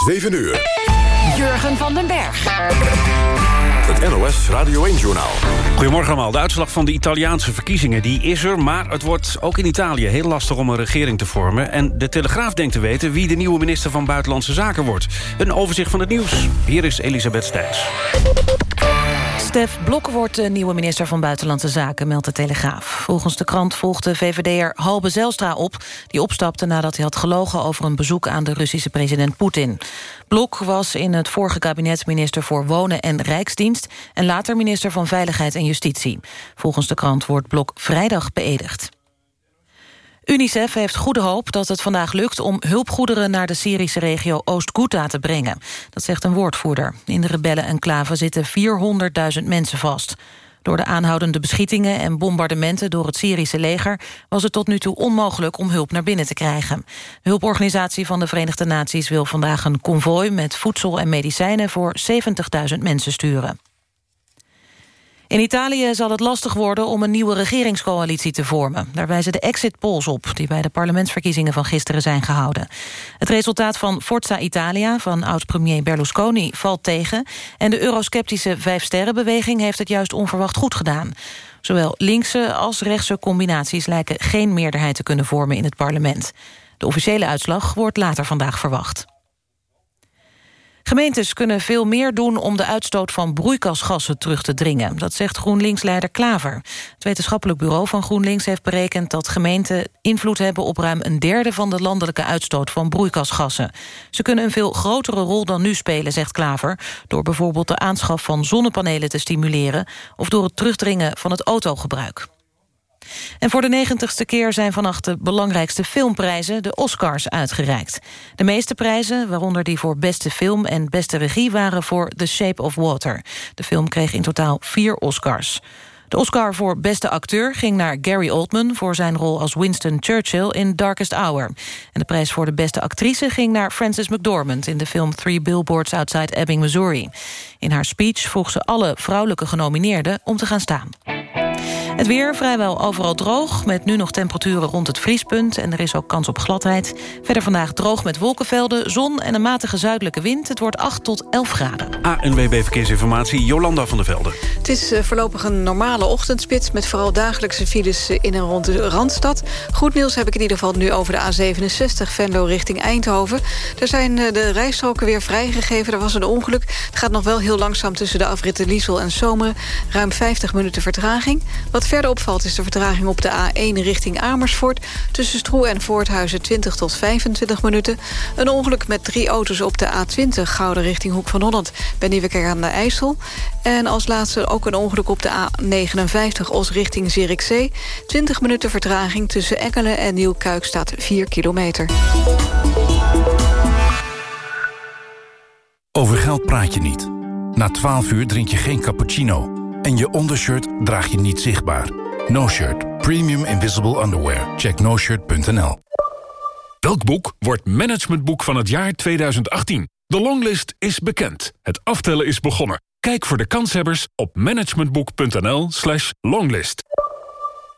7 uur. Jurgen van den Berg. Het NOS Radio 1-journaal. Goedemorgen allemaal. De uitslag van de Italiaanse verkiezingen die is er... maar het wordt ook in Italië heel lastig om een regering te vormen. En de Telegraaf denkt te weten wie de nieuwe minister van Buitenlandse Zaken wordt. Een overzicht van het nieuws. Hier is Elisabeth Stijns. Stef Blok wordt de nieuwe minister van Buitenlandse Zaken, meldt de Telegraaf. Volgens de krant volgde VVD'er Halbe Zelstra op... die opstapte nadat hij had gelogen over een bezoek aan de Russische president Poetin. Blok was in het vorige kabinet minister voor Wonen en Rijksdienst... en later minister van Veiligheid en Justitie. Volgens de krant wordt Blok vrijdag beëdigd. UNICEF heeft goede hoop dat het vandaag lukt om hulpgoederen naar de Syrische regio Oost-Ghouta te brengen. Dat zegt een woordvoerder. In de rebellen-enclave zitten 400.000 mensen vast. Door de aanhoudende beschietingen en bombardementen door het Syrische leger... was het tot nu toe onmogelijk om hulp naar binnen te krijgen. De hulporganisatie van de Verenigde Naties wil vandaag een konvooi... met voedsel en medicijnen voor 70.000 mensen sturen. In Italië zal het lastig worden om een nieuwe regeringscoalitie te vormen. Daar wijzen de exit polls op, die bij de parlementsverkiezingen van gisteren zijn gehouden. Het resultaat van Forza Italia van oud-premier Berlusconi valt tegen... en de eurosceptische Vijfsterrenbeweging heeft het juist onverwacht goed gedaan. Zowel linkse als rechtse combinaties lijken geen meerderheid te kunnen vormen in het parlement. De officiële uitslag wordt later vandaag verwacht. Gemeentes kunnen veel meer doen om de uitstoot van broeikasgassen terug te dringen. Dat zegt GroenLinks-leider Klaver. Het wetenschappelijk bureau van GroenLinks heeft berekend dat gemeenten invloed hebben op ruim een derde van de landelijke uitstoot van broeikasgassen. Ze kunnen een veel grotere rol dan nu spelen, zegt Klaver, door bijvoorbeeld de aanschaf van zonnepanelen te stimuleren of door het terugdringen van het autogebruik. En voor de negentigste keer zijn vannacht de belangrijkste filmprijzen, de Oscars, uitgereikt. De meeste prijzen, waaronder die voor beste film en beste regie, waren voor The Shape of Water. De film kreeg in totaal vier Oscars. De Oscar voor beste acteur ging naar Gary Oldman... voor zijn rol als Winston Churchill in Darkest Hour. En de prijs voor de beste actrice ging naar Frances McDormand... in de film Three Billboards Outside Ebbing, Missouri. In haar speech vroeg ze alle vrouwelijke genomineerden om te gaan staan. Het weer vrijwel overal droog, met nu nog temperaturen rond het vriespunt... en er is ook kans op gladheid. Verder vandaag droog met wolkenvelden, zon en een matige zuidelijke wind. Het wordt 8 tot 11 graden. ANWB Verkeersinformatie, Jolanda van der Velde. Het is eh, voorlopig een normale ochtendspits... met vooral dagelijkse files eh, in en rond de Randstad. Goed nieuws heb ik in ieder geval nu over de A67... Venlo richting Eindhoven. Er zijn eh, de rijstroken weer vrijgegeven. Er was een ongeluk. Het gaat nog wel heel langzaam tussen de afritten Liesel en Zomeren. Ruim 50 minuten vertraging. Wat verder opvalt is de vertraging op de A1 richting Amersfoort. Tussen Stroe en Voorthuizen 20 tot 25 minuten. Een ongeluk met drie auto's op de A20 Gouden richting Hoek van Holland... bij Nieuwekerk aan de IJssel. En als laatste ook een ongeluk op de A59 Os richting Zierikzee. 20 minuten vertraging tussen Ekkelen en Nieuwkuik staat 4 kilometer. Over geld praat je niet. Na 12 uur drink je geen cappuccino. En je ondershirt draag je niet zichtbaar. No Shirt. Premium Invisible Underwear. Check noshirt.nl Welk boek wordt managementboek van het jaar 2018? De longlist is bekend. Het aftellen is begonnen. Kijk voor de kanshebbers op managementboek.nl slash longlist.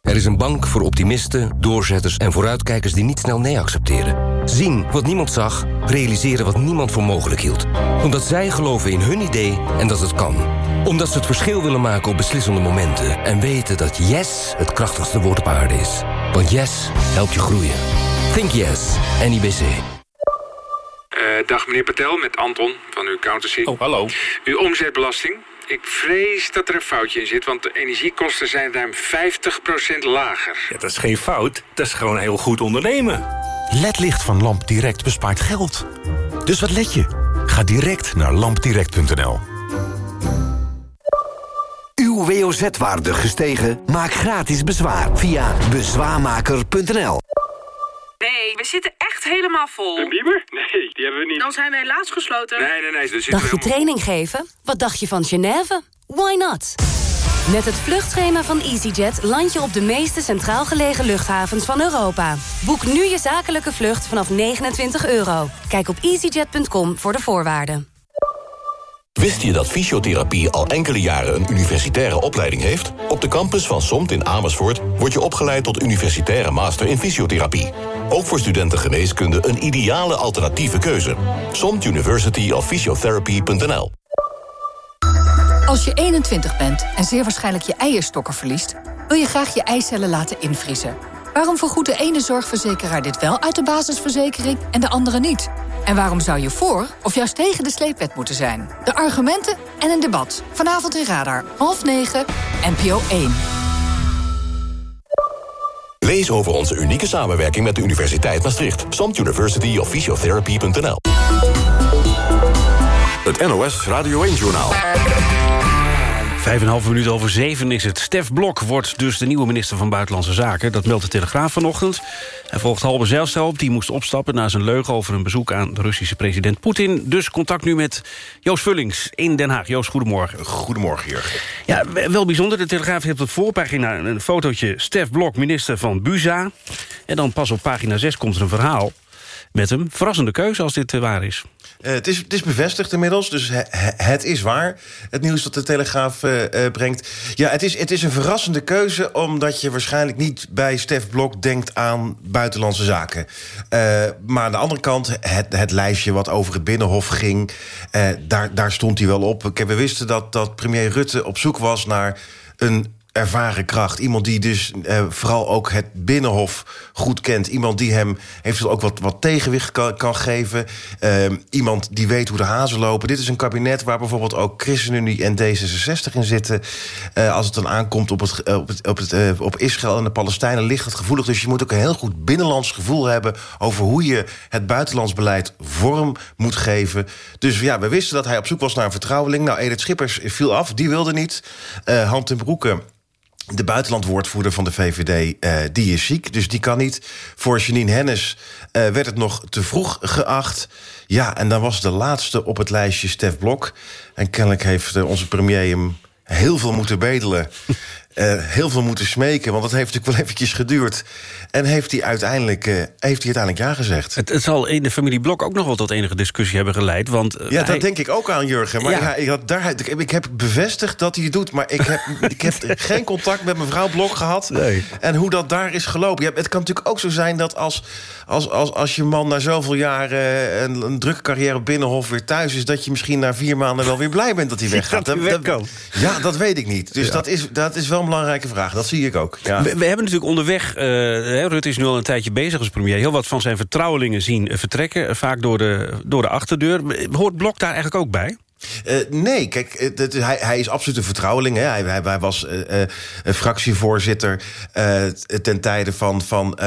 Er is een bank voor optimisten, doorzetters en vooruitkijkers die niet snel nee accepteren. Zien wat niemand zag, realiseren wat niemand voor mogelijk hield. Omdat zij geloven in hun idee en dat het kan. Omdat ze het verschil willen maken op beslissende momenten. En weten dat yes het krachtigste woord op aarde is. Want yes helpt je groeien. Think yes, NIBC. Uh, dag meneer Patel, met Anton van uw accountancy. Oh, hallo. Uw omzetbelasting. Ik vrees dat er een foutje in zit, want de energiekosten zijn ruim 50% lager. Ja, dat is geen fout, dat is gewoon heel goed ondernemen. LED-licht van LampDirect bespaart geld. Dus wat let je? Ga direct naar lampdirect.nl. Uw WOZ-waarde gestegen? Maak gratis bezwaar via bezwaarmaker.nl. Nee, we zitten echt helemaal vol. Een bieber? Nee, die hebben we niet. Dan zijn we helaas gesloten. Nee, nee, nee. Dus Dacht je training geven? Wat dacht je van Genève? Why not? Met het vluchtschema van EasyJet land je op de meeste centraal gelegen luchthavens van Europa. Boek nu je zakelijke vlucht vanaf 29 euro. Kijk op easyjet.com voor de voorwaarden. Wist je dat fysiotherapie al enkele jaren een universitaire opleiding heeft? Op de campus van SOMT in Amersfoort word je opgeleid tot universitaire master in fysiotherapie. Ook voor studenten geneeskunde een ideale alternatieve keuze. SOMT University of Physiotherapy.nl Als je 21 bent en zeer waarschijnlijk je eierstokken verliest... wil je graag je eicellen laten invriezen. Waarom vergoedt de ene zorgverzekeraar dit wel uit de basisverzekering en de andere niet? En waarom zou je voor of juist tegen de sleepwet moeten zijn? De argumenten en een debat. Vanavond in Radar, half negen, NPO 1. Lees over onze unieke samenwerking met de Universiteit Maastricht. SOMT University of Physiotherapy.nl Het NOS Radio 1-journaal. Vijf en een half minuut over zeven is het. Stef Blok wordt dus de nieuwe minister van Buitenlandse Zaken. Dat meldt de Telegraaf vanochtend. Hij volgt Halbe Zijlstra op. Die moest opstappen na zijn leugen over een bezoek aan de Russische president Poetin. Dus contact nu met Joost Vullings in Den Haag. Joost, goedemorgen. Goedemorgen, Jurgen. Ja, wel bijzonder. De Telegraaf heeft op de voorpagina een fotootje... Stef Blok, minister van Buza. En dan pas op pagina 6 komt er een verhaal met hem. Verrassende keuze als dit eh, waar is. Uh, het, is, het is bevestigd inmiddels, dus he, het is waar. Het nieuws dat de Telegraaf uh, brengt. Ja, het is, het is een verrassende keuze... omdat je waarschijnlijk niet bij Stef Blok denkt aan buitenlandse zaken. maar aan de andere kant, het, het lijstje wat over het Binnenhof ging... daar, daar stond hij wel op. We wisten dat, dat premier Rutte op zoek was naar een ervaren kracht. Iemand die dus eh, vooral ook het Binnenhof goed kent. Iemand die hem eventueel ook wat, wat tegenwicht kan, kan geven. Uh, iemand die weet hoe de hazen lopen. Dit is een kabinet waar bijvoorbeeld ook ChristenUnie en D66 in zitten. Uh, als het dan aankomt op, het, op, het, op, het, op Israël en de Palestijnen ligt het gevoelig. Dus je moet ook een heel goed binnenlands gevoel hebben... over hoe je het buitenlands beleid vorm moet geven. Dus ja, we wisten dat hij op zoek was naar een vertrouweling. Nou, Edith Schippers viel af, die wilde niet. Uh, Hand in Broeken de buitenlandwoordvoerder van de VVD, uh, die is ziek, dus die kan niet. Voor Janine Hennis uh, werd het nog te vroeg geacht. Ja, en dan was de laatste op het lijstje Stef Blok. En kennelijk heeft uh, onze premier hem heel veel moeten bedelen. Uh, heel veel moeten smeken, want dat heeft natuurlijk wel eventjes geduurd. En heeft hij uiteindelijk, uh, heeft hij uiteindelijk ja gezegd. Het, het, zal in de familie Blok ook nog wel tot enige discussie hebben geleid. Want, uh, ja, dat denk ik ook aan, Jurgen. Maar ja. Ja, daar, ik, ik heb bevestigd dat hij het doet... maar ik heb, ik heb geen contact met mevrouw Blok gehad. Nee. En hoe dat daar is gelopen. Ja, het kan natuurlijk ook zo zijn dat als, als, als, als je man... na zoveel jaren een, een drukke carrière op Binnenhof weer thuis is... dat je misschien na vier maanden wel weer blij bent dat hij weggaat. dat weg ja, dat weet ik niet. Dus dat, is, dat is wel een belangrijke vraag. Dat zie ik ook. Ja. We, hebben natuurlijk onderweg... Uh, Rutte is nu al een tijdje bezig als premier... heel wat van zijn vertrouwelingen zien vertrekken. Vaak door de, door de achterdeur. Hoort Blok daar eigenlijk ook bij? Uh, nee, kijk, dat, hij, hij is absoluut een vertrouweling. Hè. Hij, hij, was uh, fractievoorzitter ten tijde van, van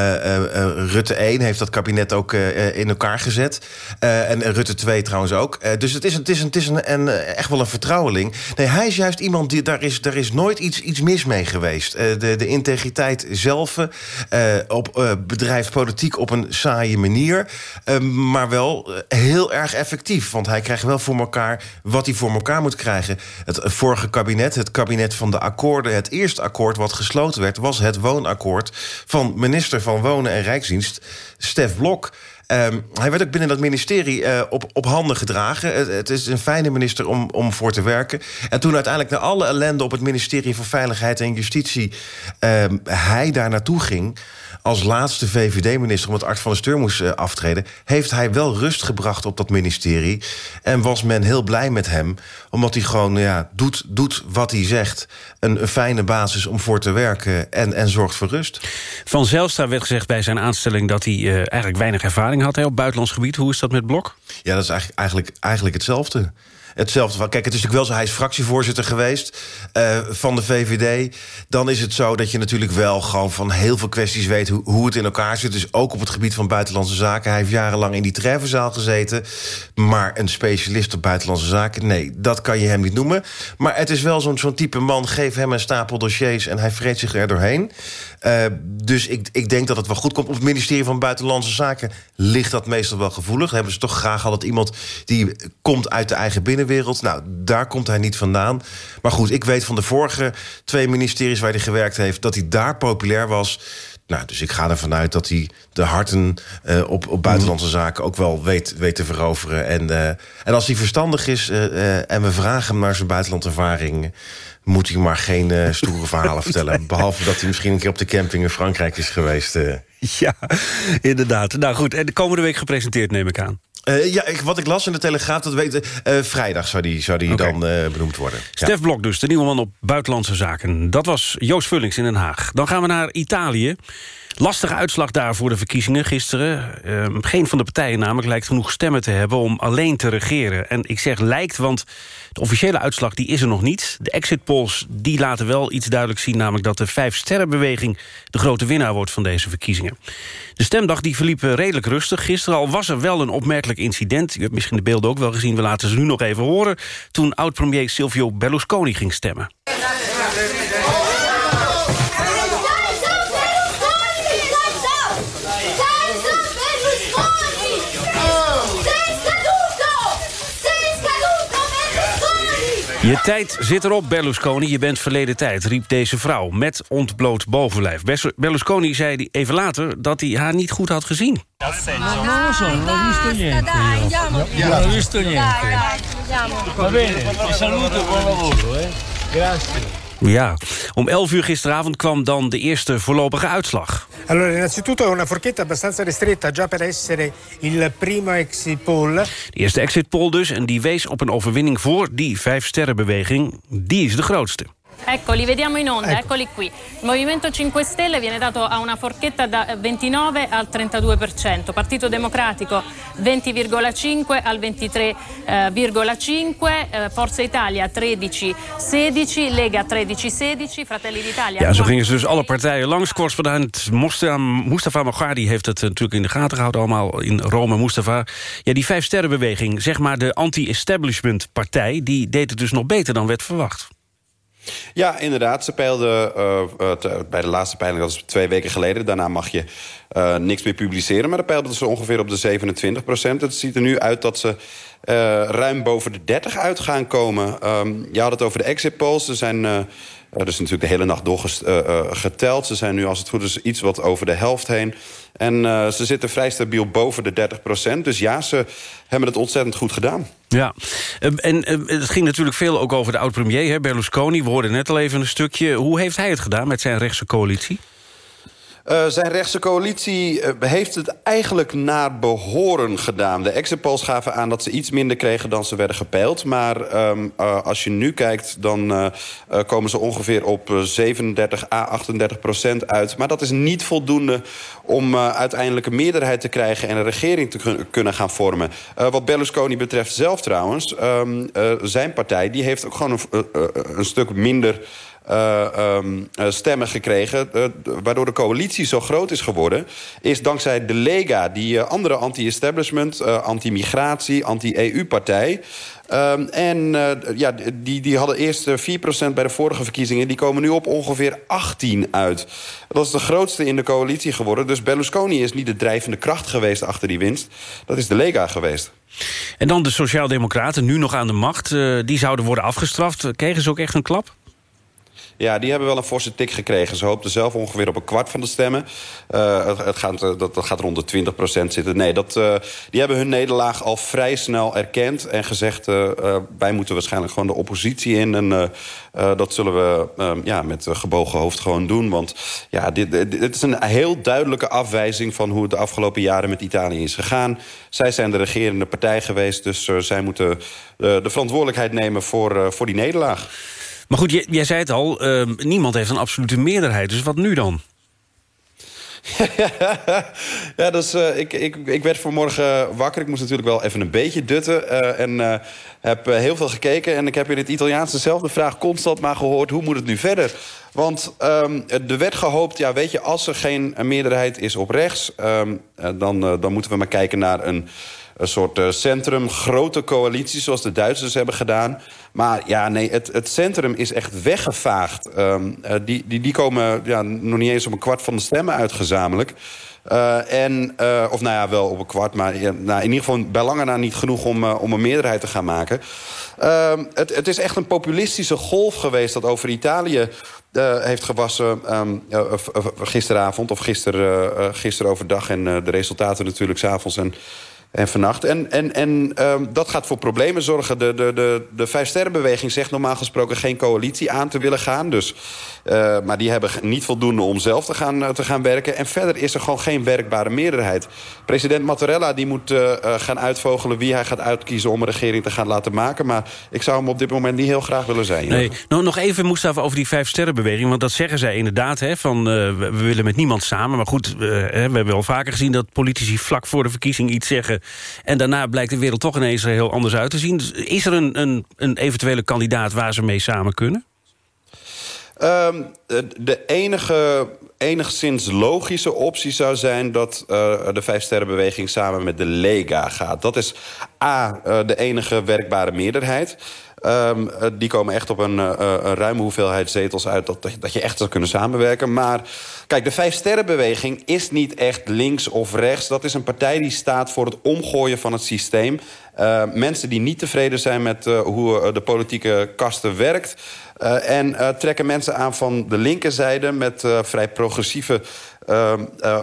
Rutte 1. Heeft dat kabinet ook in elkaar gezet. en Rutte 2 trouwens ook. dus het is, het is, het is een, een, echt wel een vertrouweling. Nee, hij is juist iemand, die, daar, is, daar is nooit iets, iets mis mee geweest. de, de integriteit zelf op, bedrijft politiek op een saaie manier. maar wel heel erg effectief. Want hij krijgt wel voor elkaar wat hij voor elkaar moet krijgen. Het vorige kabinet, het kabinet van de akkoorden... het eerste akkoord wat gesloten werd... was het woonakkoord van minister van Wonen en Rijksdienst... Stef Blok... Um, hij werd ook binnen dat ministerie uh, op, op handen gedragen. Het, is een fijne minister om, om voor te werken. En toen uiteindelijk na alle ellende op het ministerie van Veiligheid en Justitie... Um, hij daar naartoe ging als laatste VVD-minister... omdat Art van der Steur moest uh, aftreden... heeft hij wel rust gebracht op dat ministerie. En was men heel blij met hem. Omdat hij gewoon ja, doet, doet wat hij zegt. Een, een fijne basis om voor te werken en, en zorgt voor rust. Van Zelstra werd gezegd bij zijn aanstelling... dat hij uh, eigenlijk weinig ervaring had hè, op buitenlands gebied. Hoe is dat met Blok? Ja, dat is eigenlijk, eigenlijk, eigenlijk hetzelfde hetzelfde van. Kijk, het is natuurlijk wel zo, hij is fractievoorzitter geweest uh, van de VVD. Dan is het zo dat je natuurlijk wel gewoon van heel veel kwesties weet hoe, hoe het in elkaar zit. Dus ook op het gebied van buitenlandse zaken. Hij heeft jarenlang in die treffenzaal gezeten. Maar een specialist op buitenlandse zaken, nee, dat kan je hem niet noemen. Maar het is wel zo'n zo'n type man, geef hem een stapel dossiers en hij vreet zich er doorheen. Uh, dus ik, ik denk dat het wel goed komt. Op het ministerie van Buitenlandse Zaken ligt dat meestal wel gevoelig. Hebben ze toch graag altijd iemand die komt uit de eigen binnenwereld. Nou, daar komt hij niet vandaan. Maar goed, ik weet van de vorige twee ministeries waar hij gewerkt heeft... dat hij daar populair was Nou, dus ik ga ervan uit dat hij de harten uh, op, op buitenlandse zaken ook wel weet, weet te veroveren. En, uh, en als hij verstandig is uh, en we vragen hem naar zijn buitenlandervaring moet hij maar geen stoere verhalen vertellen. Behalve dat hij misschien een keer op de camping in Frankrijk is geweest. Ja, inderdaad. Nou goed, en de komende week gepresenteerd neem ik aan. Uh, ja, ik, wat ik las in de Telegraaf, dat weet, uh, vrijdag zou die, zou die okay. dan uh, benoemd worden. Stef ja. Blok dus, de nieuwe man op Buitenlandse Zaken. Dat was Joost Vullings in Den Haag. Dan gaan we naar Italië. Lastige uitslag daar voor de verkiezingen gisteren. Uh, geen van de partijen namelijk lijkt genoeg stemmen te hebben... om alleen te regeren. En ik zeg lijkt, want de officiële uitslag die is er nog niet. De exit polls die laten wel iets duidelijk zien... namelijk dat de Vijf-Sterrenbeweging de grote winnaar wordt van deze verkiezingen. De stemdag die verliep redelijk rustig. Gisteren al was er wel een opmerkelijk incident. U hebt misschien de beelden ook wel gezien, we laten ze nu nog even horen... toen oud-premier Silvio Berlusconi ging stemmen. Je tijd zit erop, Berlusconi. Je bent verleden tijd, riep deze vrouw met ontbloot bovenlijf. Berlusconi zei even later dat hij haar niet goed had gezien. Non lo so, non ho visto niente. Non ho visto niente. Va bene, ti saluto e buon lavoro. Grazie. Ja, om 11 uur gisteravond kwam dan de eerste voorlopige uitslag. Allora, innanzitutto una forchetta abbastanza ristretta, già per essere il primo exit poll. De eerste exit poll dus, en die wees op een overwinning voor die vijf-sterrenbeweging. Die is de grootste. Ecco, li vediamo in onda, ecco. eccoli qui. Il Movimento 5 Stelle viene dato a una forchetta da 29 al 32%, Partito Democratico 20,5 al 23,5, eh, Forza Italia 13,16, Lega 13,16, Fratelli d'Italia... Ja, zo gingen ze dus alle partijen langs. Correspondent Mustafa Mogadi heeft het natuurlijk in de gaten gehouden... allemaal in Rome, Mustafa. Ja, die vijf-sterrenbeweging, zeg maar de anti-establishment partij... die deed het dus nog beter dan werd verwacht. Ja, inderdaad. Ze peilden uh, bij de laatste peiling, dat is twee weken geleden. Daarna mag je uh, niks meer publiceren. Maar dan peilden ze ongeveer op de 27 procent. Het ziet er nu uit dat ze ruim boven de 30 uit gaan komen. Um, je had het over de exit polls. Er zijn... Dus natuurlijk de hele nacht doorgeteld. Ze zijn nu, als het goed is, iets wat over de helft heen. En uh, ze zitten vrij stabiel boven de 30 procent. Dus ja, ze hebben het ontzettend goed gedaan. Ja, en het ging natuurlijk veel ook over de oud-premier, Berlusconi. We hoorden net al even een stukje. Hoe heeft hij het gedaan met zijn rechtse coalitie? Uh, zijn rechtse coalitie uh, heeft het eigenlijk naar behoren gedaan. De exit gaven aan dat ze iets minder kregen dan ze werden gepeild. Maar um, uh, als je nu kijkt, dan komen ze ongeveer op 37 à 38 procent uit. Maar dat is niet voldoende om uiteindelijk een meerderheid te krijgen... en een regering te kunnen gaan vormen. wat Berlusconi betreft zelf trouwens, um, zijn partij... die heeft ook gewoon een stuk minder uh, um, stemmen gekregen... Uh, waardoor de coalitie zo groot is geworden... is dankzij de Lega, die andere anti-establishment... anti-migratie, anti-EU-partij... Um, en ja, die, die hadden eerst 4% bij de vorige verkiezingen. Die komen nu op ongeveer 18 uit. Dat is de grootste in de coalitie geworden. Dus Berlusconi is niet de drijvende kracht geweest achter die winst. Dat is de Lega geweest. En dan de Sociaaldemocraten, nu nog aan de macht. Die zouden worden afgestraft. Kregen ze ook echt een klap? Ja, die hebben wel een forse tik gekregen. Ze hoopten zelf ongeveer op een kwart van de stemmen. Uh, het, gaat, dat, dat, gaat rond de 20 procent zitten. Nee, dat, uh, die hebben hun nederlaag al vrij snel erkend... en gezegd, wij moeten waarschijnlijk gewoon de oppositie in... en dat zullen we ja, met gebogen hoofd gewoon doen. Want ja, dit, dit, dit, is een heel duidelijke afwijzing... van hoe het de afgelopen jaren met Italië is gegaan. Zij zijn de regerende partij geweest... dus zij moeten de verantwoordelijkheid nemen voor, voor die nederlaag. Maar goed, jij, zei het al, uh, niemand heeft een absolute meerderheid. Dus wat nu dan? ja, dus, uh, ik, ik, ik werd vanmorgen wakker. Ik moest natuurlijk wel even een beetje dutten. Uh, en uh, heb heel veel gekeken. En ik heb in het Italiaans dezelfde vraag constant maar gehoord... hoe moet het nu verder? Want um, er werd gehoopt, ja, weet je, als er geen meerderheid is op rechts... Um, dan, dan moeten we maar kijken naar een een soort uh, centrum, grote coalitie... zoals de Duitsers hebben gedaan. Maar ja, nee, het, het centrum is echt weggevaagd. Um, uh, die, die, die komen ja, nog niet eens op een kwart van de stemmen uit gezamenlijk. Uh, en, of nou ja, wel op een kwart, maar nou, in ieder geval bij lange na niet genoeg om, om een meerderheid te gaan maken. Het, het, is echt een populistische golf geweest dat over Italië heeft gewassen um, gisteravond of gister, gister overdag. En de resultaten natuurlijk s'avonds en en vannacht. En, en, en um, dat gaat voor problemen zorgen. De, de, de, de Vijfsterrenbeweging zegt normaal gesproken geen coalitie aan te willen gaan. Dus, uh, maar die hebben niet voldoende om zelf te gaan, uh, te gaan werken. En verder is er gewoon geen werkbare meerderheid. President Mattarella die moet uh, gaan uitvogelen wie hij gaat uitkiezen... om een regering te gaan laten maken. Maar ik zou hem op dit moment niet heel graag willen zijn. Nee. Nou, nog even, Mustafa, over die Vijfsterrenbeweging. Want dat zeggen zij inderdaad, hè, van we, we willen met niemand samen. Maar goed, we hebben wel vaker gezien dat politici vlak voor de verkiezing iets zeggen en daarna blijkt de wereld toch ineens heel anders uit te zien. Dus is er een, een, een eventuele kandidaat waar ze mee samen kunnen? Um, de enige enigszins logische optie zou zijn... dat uh, de Vijfsterrenbeweging samen met de Lega gaat. Dat is A, uh, de enige werkbare meerderheid. Um, die komen echt op een, uh, een ruime hoeveelheid zetels uit... Dat, dat je echt zou kunnen samenwerken. Maar kijk, de Vijfsterrenbeweging is niet echt links of rechts. Dat is een partij die staat voor het omgooien van het systeem. Uh, mensen die niet tevreden zijn met hoe de politieke kasten werkt... En trekken mensen aan van de linkerzijde... met vrij progressieve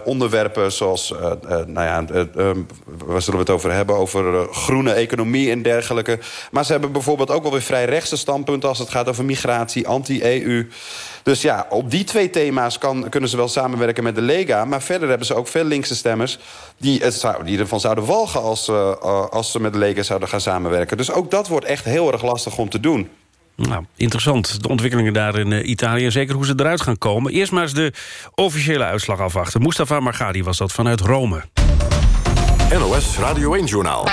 onderwerpen zoals... nou ja, waar zullen we het over hebben? Over groene economie en dergelijke. Maar ze hebben bijvoorbeeld ook wel weer vrij rechtse standpunten... als het gaat over migratie, anti-EU... Dus ja, op die twee thema's kan, kunnen ze wel samenwerken met de Lega. Maar verder hebben ze ook veel linkse stemmers... die, het zou, die ervan zouden walgen als, uh, als ze met de Lega zouden gaan samenwerken. Dus ook dat wordt echt heel erg lastig om te doen. Nou, interessant. De ontwikkelingen daar in uh, Italië. Zeker hoe ze eruit gaan komen. Eerst maar eens de officiële uitslag afwachten. Mustafa Margadi was dat vanuit Rome. NOS Radio 1-journaal.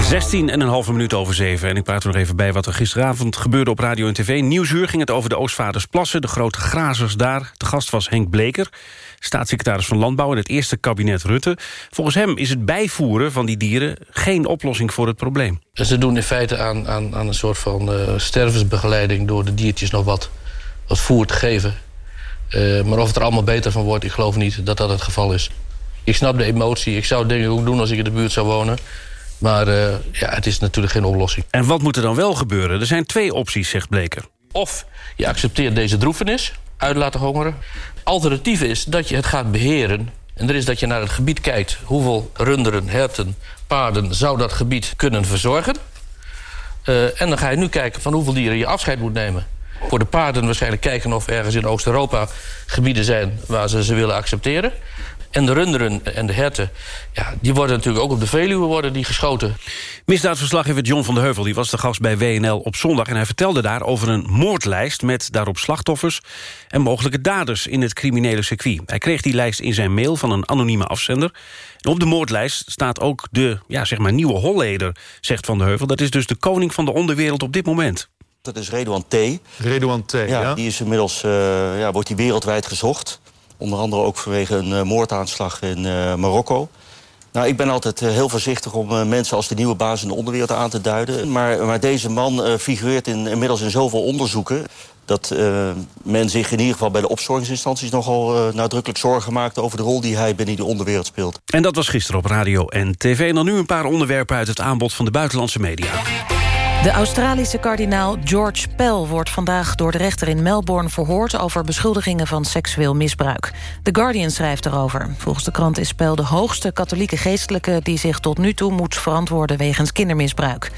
16 en een halve minuut over zeven. En ik praat er nog even bij wat er gisteravond gebeurde op radio en tv. Nieuwsuur ging het over de Oostvaardersplassen, de grote grazers daar. De gast was Henk Bleker, staatssecretaris van Landbouw... in het eerste kabinet Rutte. Volgens hem is het bijvoeren van die dieren geen oplossing voor het probleem. Ze doen in feite aan, aan, aan een soort van uh, stervensbegeleiding... door de diertjes nog wat, wat voer te geven. Uh, maar of het er allemaal beter van wordt, ik geloof niet dat dat het geval is. Ik snap de emotie, ik zou dingen ook doen als ik in de buurt zou wonen... Maar uh, ja, het is natuurlijk geen oplossing. En wat moet er dan wel gebeuren? Er zijn twee opties, zegt Bleker. Of je accepteert deze droefenis, uit laten hongeren. Alternatief is dat je het gaat beheren. En er is dat je naar het gebied kijkt. Hoeveel runderen, herten, paarden zou dat gebied kunnen verzorgen? Uh, en dan ga je nu kijken van hoeveel dieren je afscheid moet nemen. Voor de paarden waarschijnlijk kijken of ergens in Oost-Europa gebieden zijn waar ze ze willen accepteren. En de runderen en de herten, ja, die worden natuurlijk ook op de Veluwe worden die geschoten. Misdaadverslaggever John van de Heuvel die was de gast bij WNL op zondag... en hij vertelde daar over een moordlijst met daarop slachtoffers... en mogelijke daders in het criminele circuit. Hij kreeg die lijst in zijn mail van een anonieme afzender. En op de moordlijst staat ook de ja, zeg maar nieuwe Holleder, zegt Van de Heuvel. Dat is dus de koning van de onderwereld op dit moment. Dat is Redouan T. Redouan T, ja. ja. Die is inmiddels, uh, ja, wordt die wereldwijd gezocht. Onder andere ook vanwege een uh, moordaanslag in uh, Marokko. Nou, ik ben altijd uh, heel voorzichtig om mensen als de nieuwe baas in de onderwereld aan te duiden. Maar, maar deze man figureert in, inmiddels in zoveel onderzoeken... dat men zich in ieder geval bij de opsporingsinstanties... nogal nadrukkelijk zorgen maakt over de rol die hij binnen die onderwereld speelt. En dat was gisteren op radio en tv. En dan nu een paar onderwerpen uit het aanbod van de buitenlandse media. De Australische kardinaal George Pell wordt vandaag door de rechter in Melbourne verhoord over beschuldigingen van seksueel misbruik. The Guardian schrijft erover. Volgens de krant is Pell de hoogste katholieke geestelijke die zich tot nu toe moet verantwoorden wegens kindermisbruik.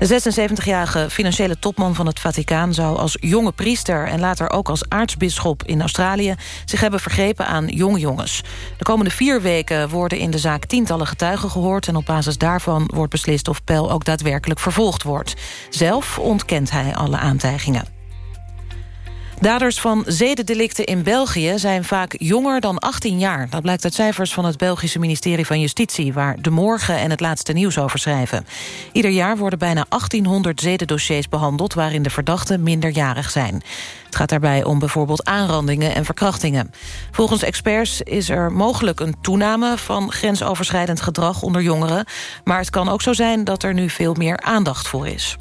De 76-jarige financiële topman van het Vaticaan zou als jonge priester... en later ook als aartsbisschop in Australië... zich hebben vergrepen aan jonge jongens. De komende vier weken worden in de zaak tientallen getuigen gehoord... en op basis daarvan wordt beslist of Pel ook daadwerkelijk vervolgd wordt. Zelf ontkent hij alle aantijgingen. Daders van zedendelicten in België zijn vaak jonger dan 18 jaar. Dat blijkt uit cijfers van het Belgische ministerie van Justitie... waar De Morgen en het laatste nieuws over schrijven. Ieder jaar worden bijna 1800 zedendossiers behandeld... waarin de verdachten minderjarig zijn. Het gaat daarbij om bijvoorbeeld aanrandingen en verkrachtingen. Volgens experts is er mogelijk een toename van grensoverschrijdend gedrag onder jongeren... maar het kan ook zo zijn dat er nu veel meer aandacht voor is.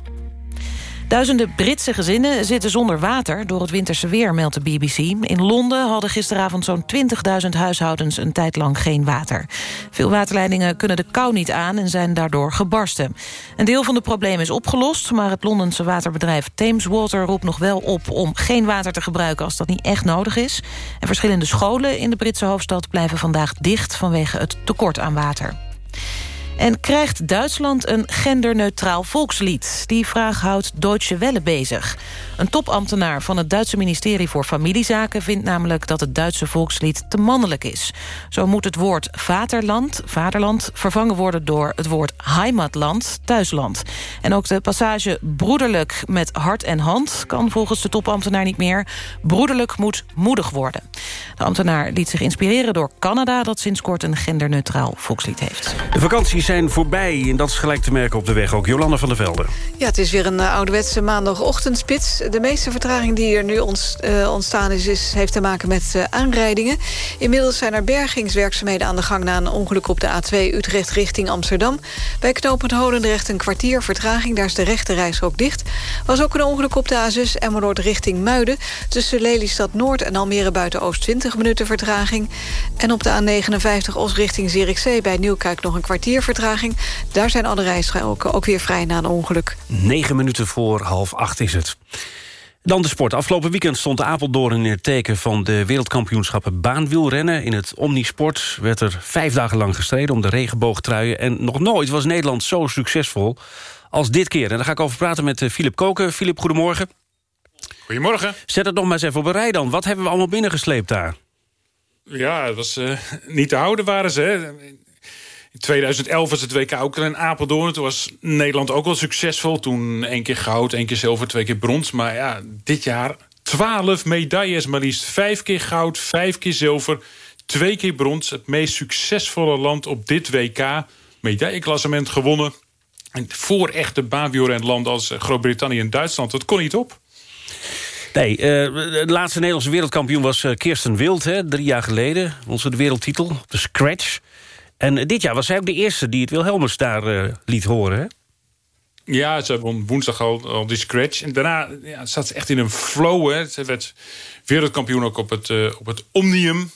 Duizenden Britse gezinnen zitten zonder water door het winterse weer, meldt de BBC. In Londen hadden gisteravond zo'n 20.000 huishoudens een tijd lang geen water. Veel waterleidingen kunnen de kou niet aan en zijn daardoor gebarsten. Een deel van de problemen is opgelost, maar het Londense waterbedrijf Thames Water roept nog wel op om geen water te gebruiken als dat niet echt nodig is. En verschillende scholen in de Britse hoofdstad blijven vandaag dicht vanwege het tekort aan water. En krijgt Duitsland een genderneutraal volkslied? Die vraag houdt Deutsche Welle bezig. Een topambtenaar van het Duitse ministerie voor Familiezaken... vindt namelijk dat het Duitse volkslied te mannelijk is. Zo moet het woord vaderland, vaderland vervangen worden door het woord heimatland, thuisland. En ook de passage broederlijk met hart en hand... kan volgens de topambtenaar niet meer. Broederlijk moet moedig worden. De ambtenaar liet zich inspireren door Canada... dat sinds kort een genderneutraal volkslied heeft. De vakanties zijn voorbij en dat is gelijk te merken op de weg. Ook Jolanda van der Velde. Ja, het is weer een uh, ouderwetse maandagochtendspits. De meeste vertraging die er nu uh, ontstaan is, heeft te maken met uh, aanrijdingen. Inmiddels zijn er bergingswerkzaamheden aan de gang... na een ongeluk op de A2 Utrecht richting Amsterdam. Bij knooppunt Holendrecht een kwartier vertraging. Daar is de rechte reis ook dicht. was ook een ongeluk op de A6 Emmeloord richting Muiden. Tussen Lelystad Noord en Almere buiten Oost 20 minuten vertraging. En op de A59 Os richting Zierikzee bij Nieuwkuik nog een kwartier vertraging. Daar zijn alle rijstroken ook weer vrij na een ongeluk. Negen minuten voor half acht is het. Dan de sport. Afgelopen weekend stond Apeldoorn in het teken van de wereldkampioenschappen baanwielrennen. In het Omnisport werd er vijf dagen lang gestreden om de regenboogtruien. En nog nooit was Nederland zo succesvol als dit keer. En daar ga ik over praten met Filip Koken. Filip, goedemorgen. Goedemorgen. Zet het nog maar eens even op een rij dan. Wat hebben we allemaal binnengesleept daar? Ja, het was uh, niet te houden waren ze. In 2011 was het WK ook in Apeldoorn. Toen was Nederland ook wel succesvol. Toen één keer goud, één keer zilver, twee keer brons. Maar ja, dit jaar 12 medailles maar liefst. Vijf keer goud, vijf keer zilver, twee keer brons. Het meest succesvolle land op dit WK. Medailleklassement gewonnen. En voor echte landen als Groot-Brittannië en Duitsland. Dat kon niet op. Nee, uh, de laatste Nederlandse wereldkampioen was Kirsten Wild, hè, drie jaar geleden. Onze wereldtitel, de scratch. En dit jaar was zij ook de eerste die het Wilhelmus daar uh, liet horen, hè? Ja, ze won woensdag al, al die scratch. En daarna ja, zat ze echt in een flow. Hè. Ze werd wereldkampioen ook op het, uh, op het Omnium.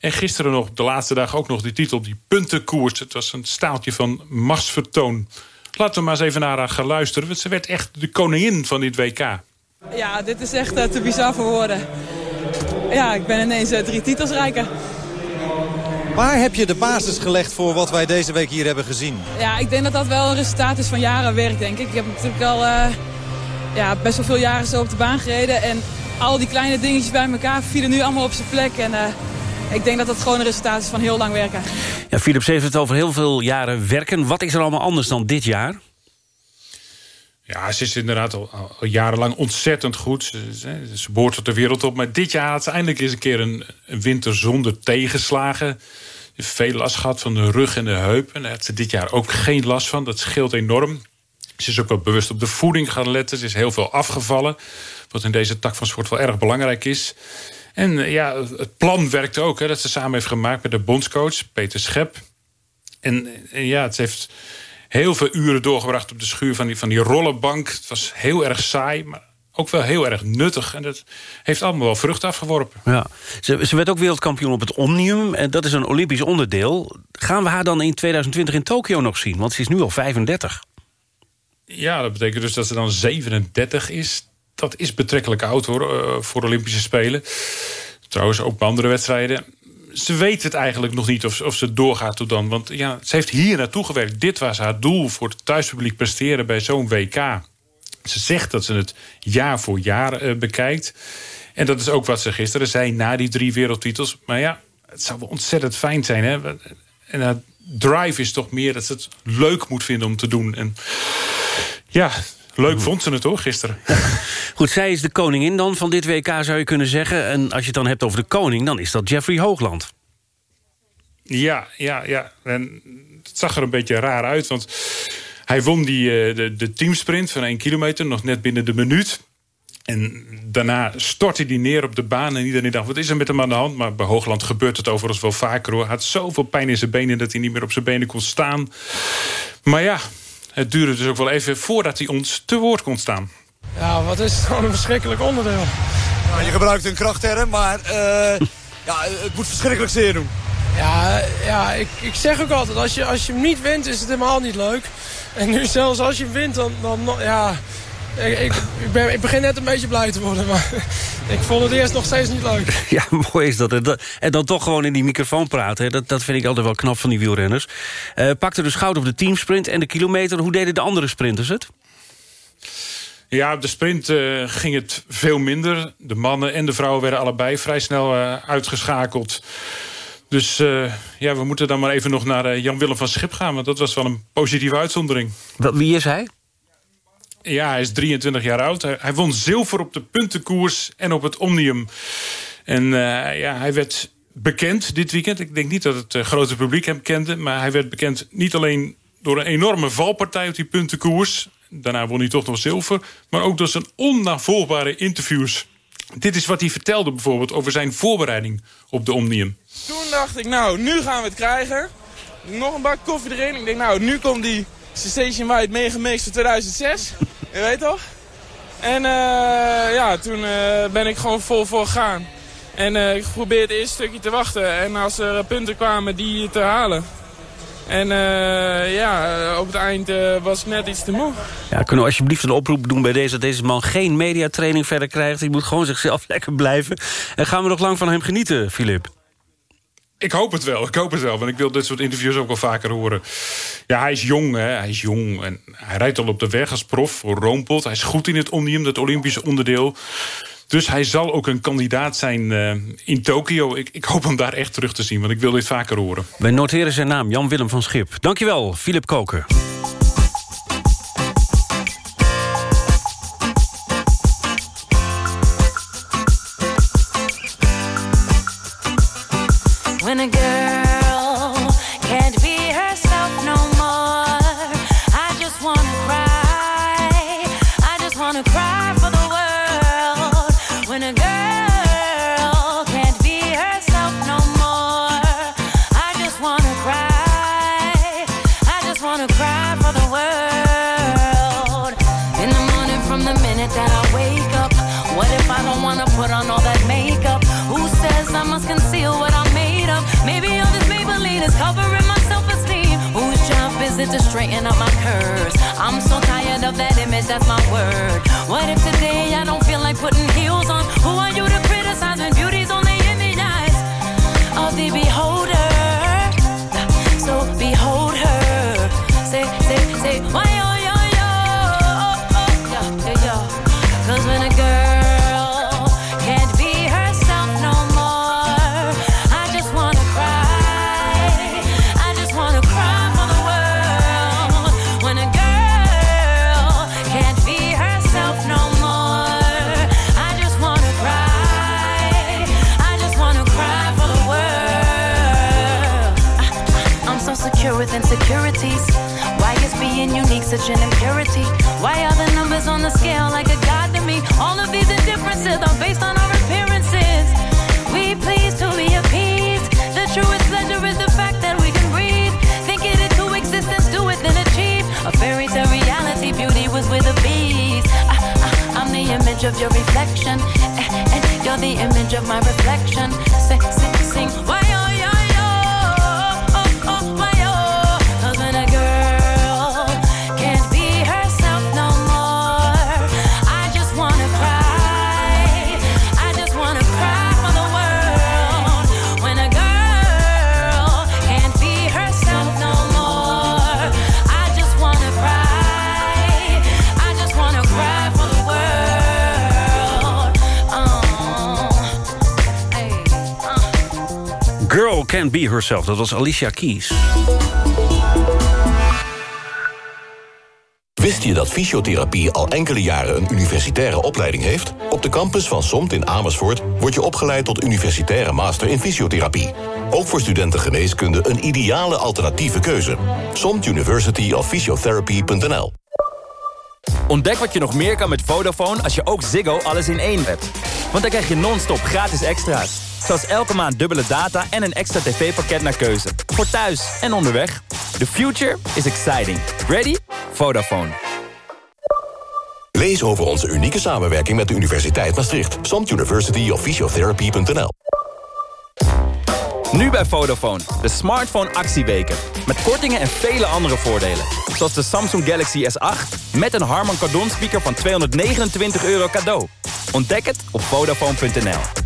En gisteren nog, de laatste dag ook nog die titel, die puntenkoers. Het was een staaltje van machtsvertoon. Laten we maar eens even naar haar gaan luisteren. Want ze werd echt de koningin van dit WK. Ja, dit is echt uh, te bizar voor woorden. Ja, ik ben ineens drie titels rijker. Waar heb je de basis gelegd voor wat wij deze week hier hebben gezien? Ja, ik denk dat dat wel een resultaat is van jaren werk, denk ik. Ik heb natuurlijk al uh, ja, best wel veel jaren zo op de baan gereden. En al die kleine dingetjes bij elkaar vielen nu allemaal op zijn plek. En uh, ik denk dat dat gewoon een resultaat is van heel lang werken. Ja, Philips heeft het over heel veel jaren werken. Wat is er allemaal anders dan dit jaar? Ja, ze is inderdaad al, jarenlang ontzettend goed. Ze, ze, ze behoort tot de wereld op. Maar dit jaar had ze eindelijk een keer een, winter zonder tegenslagen. Veel last gehad van de rug en de heup. En daar had ze dit jaar ook geen last van. Dat scheelt enorm. Ze is ook wel bewust op de voeding gaan letten. Ze is heel veel afgevallen. Wat in deze tak van sport wel erg belangrijk is. En eh, ja, het plan werkte ook. Hè, dat ze samen heeft gemaakt met de bondscoach Peter Schep. En, en ja, het heeft heel veel uren doorgebracht op de schuur van die, van die rollenbank. Het was heel erg saai, maar ook wel heel erg nuttig. En dat heeft allemaal wel vrucht afgeworpen. Ja. Ze, ze werd ook wereldkampioen op het Omnium. En dat is een Olympisch onderdeel. Gaan we haar dan in 2020 in Tokio nog zien? Want ze is nu al 35. Ja, dat betekent dus dat ze dan 37 is. Dat is betrekkelijk oud hoor, uh, voor Olympische Spelen. Trouwens, ook bij andere wedstrijden ze weet het eigenlijk nog niet of, of ze doorgaat tot dan. Want ja, ze heeft hier naartoe gewerkt. Dit was haar doel voor het thuispubliek presteren bij zo'n WK. Ze zegt dat ze het jaar voor jaar uh, bekijkt. En dat is ook wat ze gisteren zei na die drie wereldtitels. Maar ja, het zou ontzettend fijn zijn. Hè? En haar drive is toch meer dat ze het leuk moet vinden om te doen. En ja, Leuk vond ze het hoor, gisteren. Goed, zij is de koningin dan van dit WK, zou je kunnen zeggen. En als je het dan hebt over de koning, dan is dat Jeffrey Hoogland. Ja, ja, ja. En het zag er een beetje raar uit, want hij won die, uh, de, de teamsprint van 1 kilometer... nog net binnen de minuut. En daarna stortte hij neer op de baan en iedereen dacht... wat is er met hem aan de hand? Maar bij Hoogland gebeurt het overigens wel vaker. Hoor. Hij had zoveel pijn in zijn benen dat hij niet meer op zijn benen kon staan. Maar ja, het duurde dus ook wel even voordat hij ons te woord kon staan. wat is het gewoon een verschrikkelijk onderdeel. Nou, je gebruikt een krachtterm, maar eh, ja, het moet verschrikkelijk zeer doen. Ja, ja ik, ik zeg ook altijd, als je, als je hem niet wint is het helemaal niet leuk. En nu zelfs als je hem wint, dan, dan ja... Ik, ik, ik, ben, ik begin net een beetje blij te worden, maar ik vond het eerst nog steeds niet leuk. Ja, mooi is dat. En, dat, en dan toch gewoon in die microfoon praten. Hè. Dat, dat vind ik altijd wel knap van die wielrenners. Uh, pakte dus goud op de teamsprint en de kilometer. Hoe deden de andere sprinters het? Ja, op de sprint uh, ging het veel minder. De mannen en de vrouwen werden allebei vrij snel uh, uitgeschakeld. Dus uh, ja, we moeten dan maar even nog naar Jan-Willem van Schip gaan. Want dat was wel een positieve uitzondering. Wie is hij? Ja, hij is 23 jaar oud. Hij, won zilver op de puntenkoers en op het Omnium. En ja, hij werd bekend dit weekend. Ik denk niet dat het grote publiek hem kende. Maar hij werd bekend niet alleen door een enorme valpartij op die puntenkoers. Daarna won hij toch nog zilver. Maar ook door zijn onnavolgbare interviews. Dit is wat hij vertelde bijvoorbeeld over zijn voorbereiding op de Omnium. Toen dacht ik, nou, nu gaan we het krijgen. Nog een bak koffie erin. Ik denk, nou, nu komt die Sensation White Megamix van 2006. Je weet toch? En uh, ja, toen uh, ben ik gewoon vol voor gegaan. En uh, ik probeerde het eerste stukje te wachten. En als er punten kwamen, die te halen. En ja, op het eind was ik net iets te moe. Ja, kunnen we alsjeblieft een oproep doen bij deze... dat deze man geen mediatraining verder krijgt. Hij moet gewoon zichzelf lekker blijven. En gaan we nog lang van hem genieten, Filip? Ik hoop het wel, ik hoop het wel. Want ik wil dit soort interviews ook wel vaker horen. Ja, hij is jong, hè. hij is jong. En hij rijdt al op de weg als prof voor Roompot. Hij is goed in het Omnium, dat Olympische onderdeel. Dus hij zal ook een kandidaat zijn uh, in Tokio. Ik, ik, hoop hem daar echt terug te zien, want ik wil dit vaker horen. Wij noteren zijn naam, Jan-Willem van Schip. Dankjewel, Philip Koker. Can't Be Herself, dat was Alicia Keys. Wist je dat fysiotherapie al enkele jaren een universitaire opleiding heeft? Op de campus van SOMT in Amersfoort word je opgeleid tot universitaire master in fysiotherapie. Ook voor studenten geneeskunde een ideale alternatieve keuze. SOMT University of Physiotherapy.nl Ontdek wat je nog meer kan met Vodafone als je ook Ziggo alles in één hebt. Want dan krijg je non-stop gratis extra's. Zoals elke maand dubbele data en een extra tv-pakket naar keuze. Voor thuis en onderweg. The future is exciting. Ready? Vodafone. Lees over onze unieke samenwerking met de Universiteit Maastricht. samtuniversityofphysiotherapy.nl Nu bij Vodafone, de smartphone actieweken. Met kortingen en vele andere voordelen. Zoals de Samsung Galaxy S8 met een Harman Kardon speaker van 229 euro cadeau. Ontdek het op Vodafone.nl.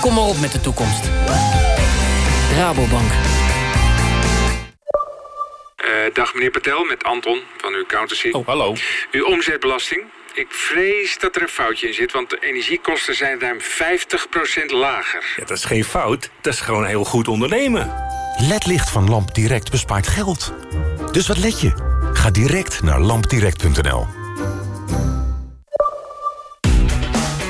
Kom maar op met de toekomst. Rabobank. Eh, dag meneer Patel, met Anton van uw accountancy. Oh, hallo. Uw omzetbelasting. Ik vrees dat er een foutje in zit, want de energiekosten zijn ruim 50% lager. Ja, dat is geen fout, dat is gewoon heel goed ondernemen. LED-licht van Lamp Direct bespaart geld. Dus wat let je? Ga direct naar lampdirect.nl.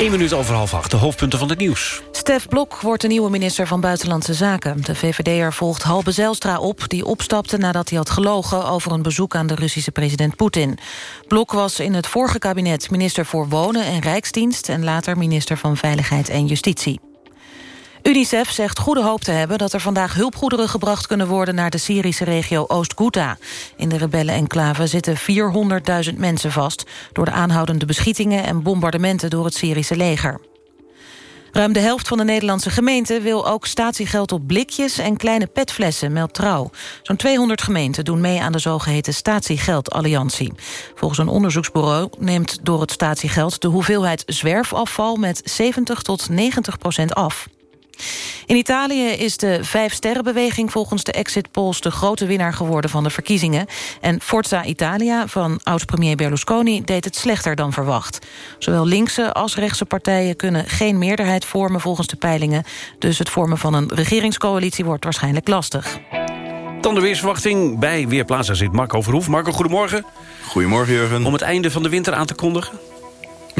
1 minuut over half acht, de hoofdpunten van het nieuws. Stef Blok wordt de nieuwe minister van Buitenlandse Zaken. De VVD'er volgt Halbe Zijlstra op, die opstapte nadat hij had gelogen... over een bezoek aan de Russische president Poetin. Blok was in het vorige kabinet minister voor Wonen en Rijksdienst... en later minister van Veiligheid en Justitie. UNICEF zegt goede hoop te hebben dat er vandaag hulpgoederen gebracht kunnen worden naar de Syrische regio Oost-Ghouta. In de rebellen-enclave zitten 400.000 mensen vast door de aanhoudende beschietingen en bombardementen door het Syrische leger. Ruim de helft van de Nederlandse gemeenten wil ook statiegeld op blikjes en kleine petflessen, meldt Trouw. Zo'n 200 gemeenten doen mee aan de zogeheten statiegeldalliantie. Volgens een onderzoeksbureau neemt door het statiegeld de hoeveelheid zwerfafval met 70 tot 90 procent af. In Italië is de Vijf-Sterrenbeweging volgens de exit polls... de grote winnaar geworden van de verkiezingen. En Forza Italia van oud-premier Berlusconi deed het slechter dan verwacht. Zowel linkse als rechtse partijen kunnen geen meerderheid vormen volgens de peilingen. Dus het vormen van een regeringscoalitie wordt waarschijnlijk lastig. Dan de weersverwachting bij Weerplaza zit Marco Verhoef. Marco, goedemorgen. Goedemorgen, Jurgen. Om het einde van de winter aan te kondigen?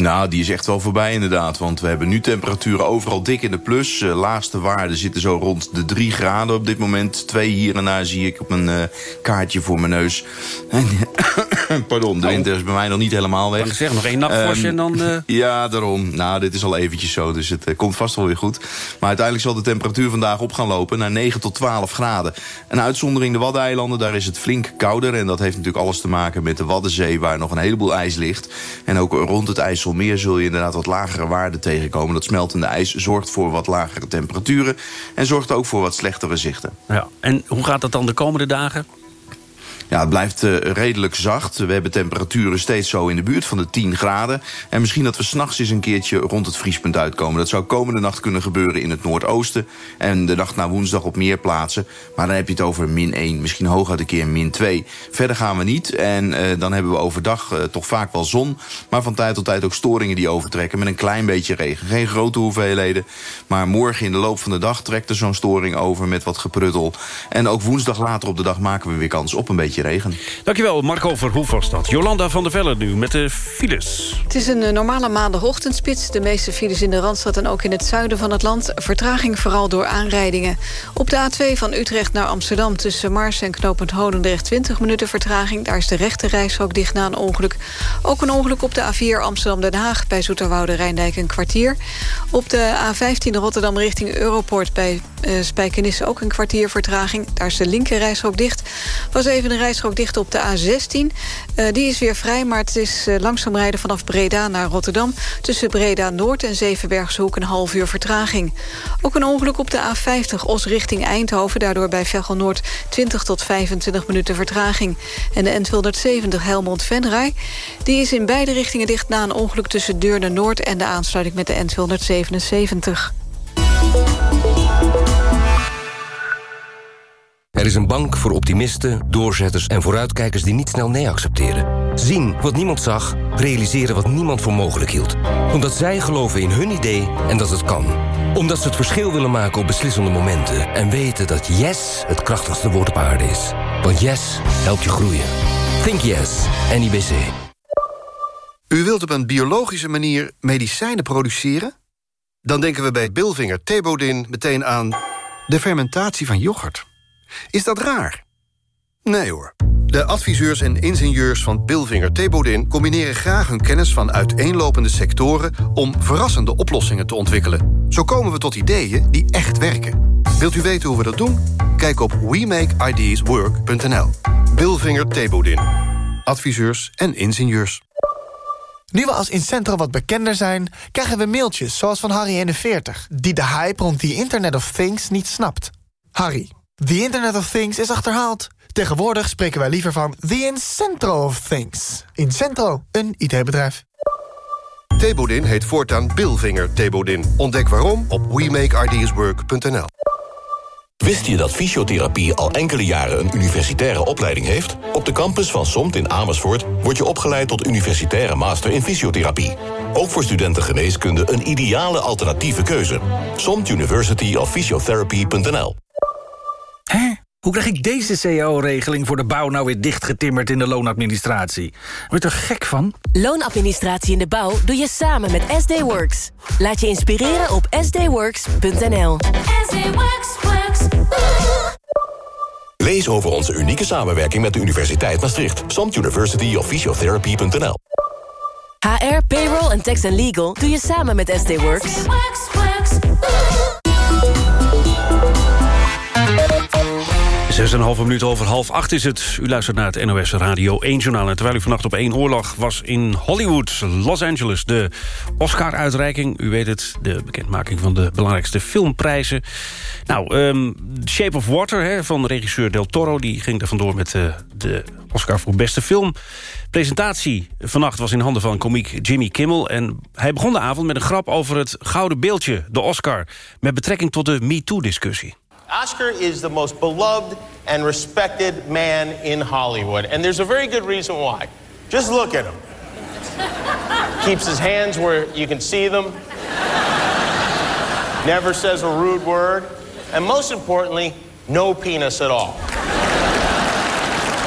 Nou, die is echt wel voorbij inderdaad. Want we hebben nu temperaturen overal dik in de plus. Uh, laagste waarden zitten zo rond de 3 graden op dit moment. Twee hier en daar zie ik op een uh, kaartje voor mijn neus. Pardon, de winter is bij mij nog niet helemaal weg. Ik zeg nog één nachtvorstje Ehm, en dan... uh... Ja, daarom. Nou, dit is al eventjes zo, dus het komt vast wel weer goed. Maar uiteindelijk zal de temperatuur vandaag op gaan lopen naar 9 tot 12 graden. Een uitzondering de Waddeneilanden, daar is het flink kouder. En dat heeft natuurlijk alles te maken met de Waddenzee... waar nog een heleboel ijs ligt. En ook rond het IJsselmeer zul je inderdaad wat lagere waarden tegenkomen. Dat smeltende ijs zorgt voor wat lagere temperaturen... en zorgt ook voor wat slechtere zichten. Ja. En hoe gaat dat dan de komende dagen? Ja, het blijft uh, redelijk zacht. We hebben temperaturen steeds zo in de buurt van de 10 graden. En misschien dat we s'nachts eens een keertje rond het vriespunt uitkomen. Dat zou komende nacht kunnen gebeuren in het noordoosten. En de nacht na woensdag op meer plaatsen. Maar dan heb je het over min 1, misschien hooguit een keer min 2. Verder gaan we niet. En uh, dan hebben we overdag uh, toch vaak wel zon. Maar van tijd tot tijd ook storingen die overtrekken met een klein beetje regen. Geen grote hoeveelheden. Maar morgen in de loop van de dag trekt er zo'n storing over met wat gepruttel. En ook woensdag later op de dag maken we weer kans op een beetje regen. Dankjewel, Marco Verhoef was dat. Jolanda van der Vellen nu met de files. Het is een uh, normale maandagochtendspits. De meeste files in de Randstad en ook in het zuiden van het land. Vertraging vooral door aanrijdingen. Op de A2 van Utrecht naar Amsterdam... tussen Mars en knooppunt Holendrecht 20 minuten vertraging. Daar is de rechte reishok dicht na een ongeluk. Ook een ongeluk op de A4 Amsterdam-Den Haag... bij Zoeterwoude Rijndijk een kwartier. Op de A15 Rotterdam richting Europoort... bij uh, Spijkenisse ook een kwartier vertraging. Daar is de linker reishok dicht. Was even een rijstrook dicht op de A16. Uh, die is weer vrij, maar het is uh, langzaam rijden vanaf Breda naar Rotterdam. Tussen Breda Noord en Zevenbergse Hoek een half uur vertraging. Ook een ongeluk op de A50 Os richting Eindhoven. Daardoor bij Veghel Noord 20 tot 25 minuten vertraging. En de N270 Helmond Venray. Die is in beide richtingen dicht na een ongeluk tussen Deurne Noord... en de aansluiting met de N277. Er is een bank voor optimisten, doorzetters en vooruitkijkers die niet snel nee accepteren. Zien wat niemand zag, realiseren wat niemand voor mogelijk hield. Omdat zij geloven in hun idee en dat het kan. Omdat ze het verschil willen maken op beslissende momenten. En weten dat yes het krachtigste woord op aarde is. Want yes helpt je groeien. Think yes, NIBC. U wilt op een biologische manier medicijnen produceren? Dan denken we bij Bilvinger Thebodin meteen aan de fermentatie van yoghurt. Is dat raar? Nee hoor. De adviseurs en ingenieurs van Bilvinger Thebodin... combineren graag hun kennis van uiteenlopende sectoren... om verrassende oplossingen te ontwikkelen. Zo komen we tot ideeën die echt werken. Wilt u weten hoe we dat doen? Kijk op WeMakeIdeasWork.nl. Bilvinger Thebodin. Adviseurs en ingenieurs. Nu we als Incentro wat bekender zijn... krijgen we mailtjes zoals van Harry41... die de hype rond die Internet of Things niet snapt. Harry, the Internet of Things is achterhaald. Tegenwoordig spreken wij liever van the Incentro of Things. Incentro, een IT-bedrijf. Thebodin heet voortaan Bilvinger Thebodin. Ontdek waarom op WeMakeIdeasWork.nl. Wist je dat fysiotherapie al enkele jaren een universitaire opleiding heeft? Op de campus van SOMT in Amersfoort word je opgeleid tot universitaire master in fysiotherapie. Ook voor studenten geneeskunde een ideale alternatieve keuze. SOMT University of? Hoe krijg ik deze cao-regeling voor de bouw nou weer dichtgetimmerd in de loonadministratie? Word je er gek van? Loonadministratie in de bouw doe je samen met SD Works. Laat je inspireren op sdworks.nl. Lees over onze unieke samenwerking met de Universiteit Maastricht. SOMT University of Physiotherapy.nl HR, payroll en tax and legal doe je samen met SD Works. Zes en een halve minuut over half acht is het. U luistert naar het NOS Radio 1-journaal. En terwijl u vannacht op één oorlog was in Hollywood, Los Angeles... de Oscar-uitreiking, u weet het, de bekendmaking van de belangrijkste filmprijzen. Nou, um, Shape of Water hè, van regisseur Del Toro... die ging er vandoor met uh, de Oscar voor beste film. Presentatie vannacht was in handen van komiek Jimmy Kimmel... en hij begon de avond met een grap over het gouden beeldje, de Oscar... met betrekking tot de MeToo-discussie. Oscar is the most beloved and respected man in Hollywood. And there's a very good reason why. Just look at him. Keeps his hands where you can see them. Never says a rude word. And most importantly, no penis at all.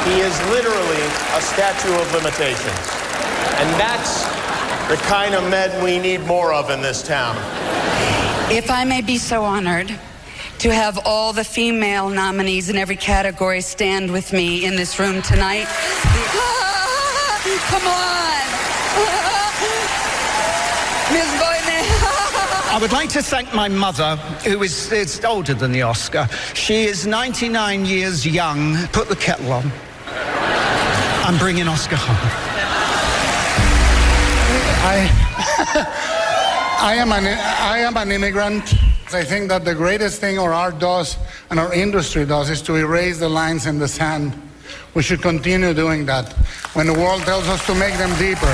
He is literally a statue of limitations. And that's the kind of men we need more of in this town. If I may be so honored to have all the female nominees in every category stand with me in this room tonight. Come on! Ms. Boyne. I would like to thank my mother, who is, is older than the Oscar. She is 99 years young. Put the kettle on. I'm bringing Oscar home. I, I, am an, I am an immigrant. I think that the greatest thing our art does and our industry does is to erase the lines in the sand. We should continue doing that when the world tells us to make them deeper.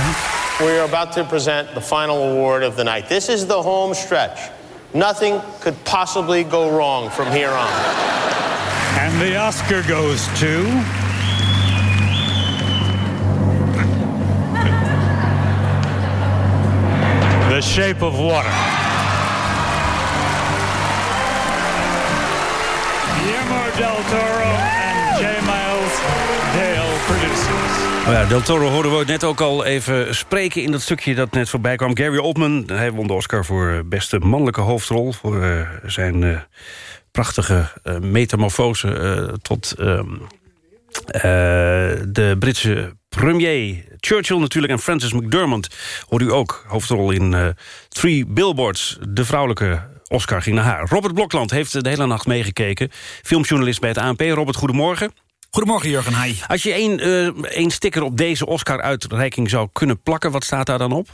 We are about to present the final award of the night. This is the home stretch. Nothing could possibly go wrong from here on. And the Oscar goes to. The Shape of Water. Del Toro en J. Miles Dale producers. Oh ja, Del Toro hoorden we net ook al even spreken in dat stukje dat net voorbij kwam. Gary Oldman, hij won de Oscar voor beste mannelijke hoofdrol... voor uh, zijn uh, prachtige metamorfose tot ehm, de Britse premier Churchill natuurlijk... en Frances McDermott hoorde u ook, hoofdrol in Three Billboards... de vrouwelijke Oscar ging naar haar. Robert Blokland heeft de hele nacht meegekeken. Filmjournalist bij het ANP. Robert, goedemorgen. Goedemorgen, Jurgen. Hi. Als je één, eh, één sticker op deze Oscar-uitreiking zou kunnen plakken... wat staat daar dan op?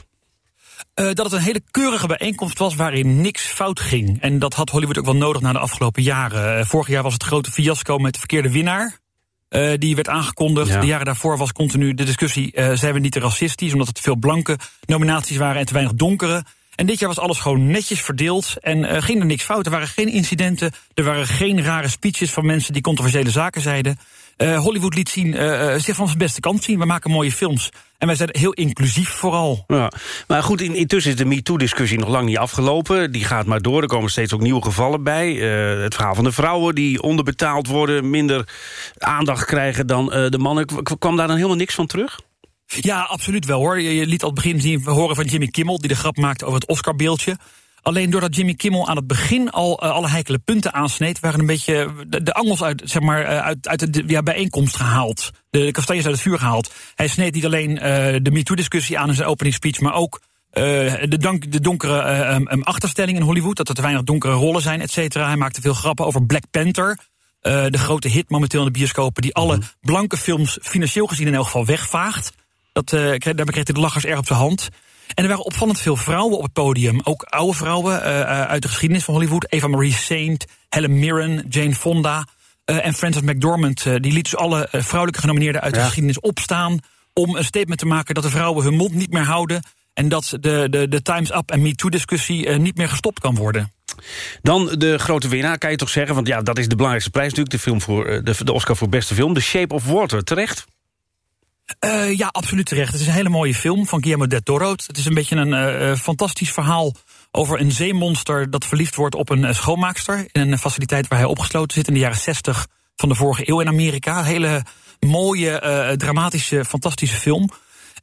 Uh, dat het een hele keurige bijeenkomst was waarin niks fout ging. En dat had Hollywood ook wel nodig na de afgelopen jaren. Uh, vorig jaar was het grote fiasco met de verkeerde winnaar. Uh, die werd aangekondigd. Ja. De jaren daarvoor was continu de discussie... zijn we niet te racistisch, omdat het veel blanke nominaties waren... en te weinig donkere. En dit jaar was alles gewoon netjes verdeeld en uh, ging er niks fout. Er waren geen incidenten, er waren geen rare speeches van mensen die controversiële zaken zeiden. Uh, Hollywood liet zien, uh, zich van zijn beste kant zien. We maken mooie films. En wij zijn heel inclusief vooral. Ja, maar goed, in, intussen is de MeToo-discussie nog lang niet afgelopen. Die gaat maar door, er komen steeds ook nieuwe gevallen bij. Het verhaal van de vrouwen die onderbetaald worden... minder aandacht krijgen dan de mannen. Kwam daar dan helemaal niks van terug? Ja, absoluut wel hoor. Je, liet al het begin zien, horen van Jimmy Kimmel... die de grap maakte over het Oscar-beeldje. Alleen doordat Jimmy Kimmel aan het begin al uh, alle heikele punten aansneed... waren een beetje de, de angels uit, zeg maar, uh, uit, uit de ja, bijeenkomst gehaald. De, de kastanjes uit het vuur gehaald. Hij sneed niet alleen uh, de MeToo-discussie aan in zijn opening speech... maar ook de, dank, de donkere um, achterstelling in Hollywood. Dat er te weinig donkere rollen zijn, et cetera. Hij maakte veel grappen over Black Panther... de grote hit momenteel in de bioscopen... die alle blanke films financieel gezien in elk geval wegvaagt. Dat, uh, daar kreeg hij de lachers erg op zijn hand. En er waren opvallend veel vrouwen op het podium. Ook oude vrouwen uh, uit de geschiedenis van Hollywood. Eva Marie Saint, Helen Mirren, Jane Fonda uh, en Frances McDormand. die lieten dus alle vrouwelijke genomineerden uit de geschiedenis opstaan... om een statement te maken dat de vrouwen hun mond niet meer houden... en dat de, de, de Times Up en MeToo-discussie niet meer gestopt kan worden. Dan de grote winnaar, kan je toch zeggen? Want ja, dat is de belangrijkste prijs natuurlijk. De, film voor, de, de Oscar voor beste film. The Shape of Water, terecht? Uh, ja, absoluut terecht. Het is een hele mooie film van Guillermo del Toro. Het is een beetje een uh, fantastisch verhaal over een zeemonster... dat verliefd wordt op een schoonmaakster... in een faciliteit waar hij opgesloten zit in de jaren 60 van de vorige eeuw in Amerika. Hele mooie, dramatische, fantastische film.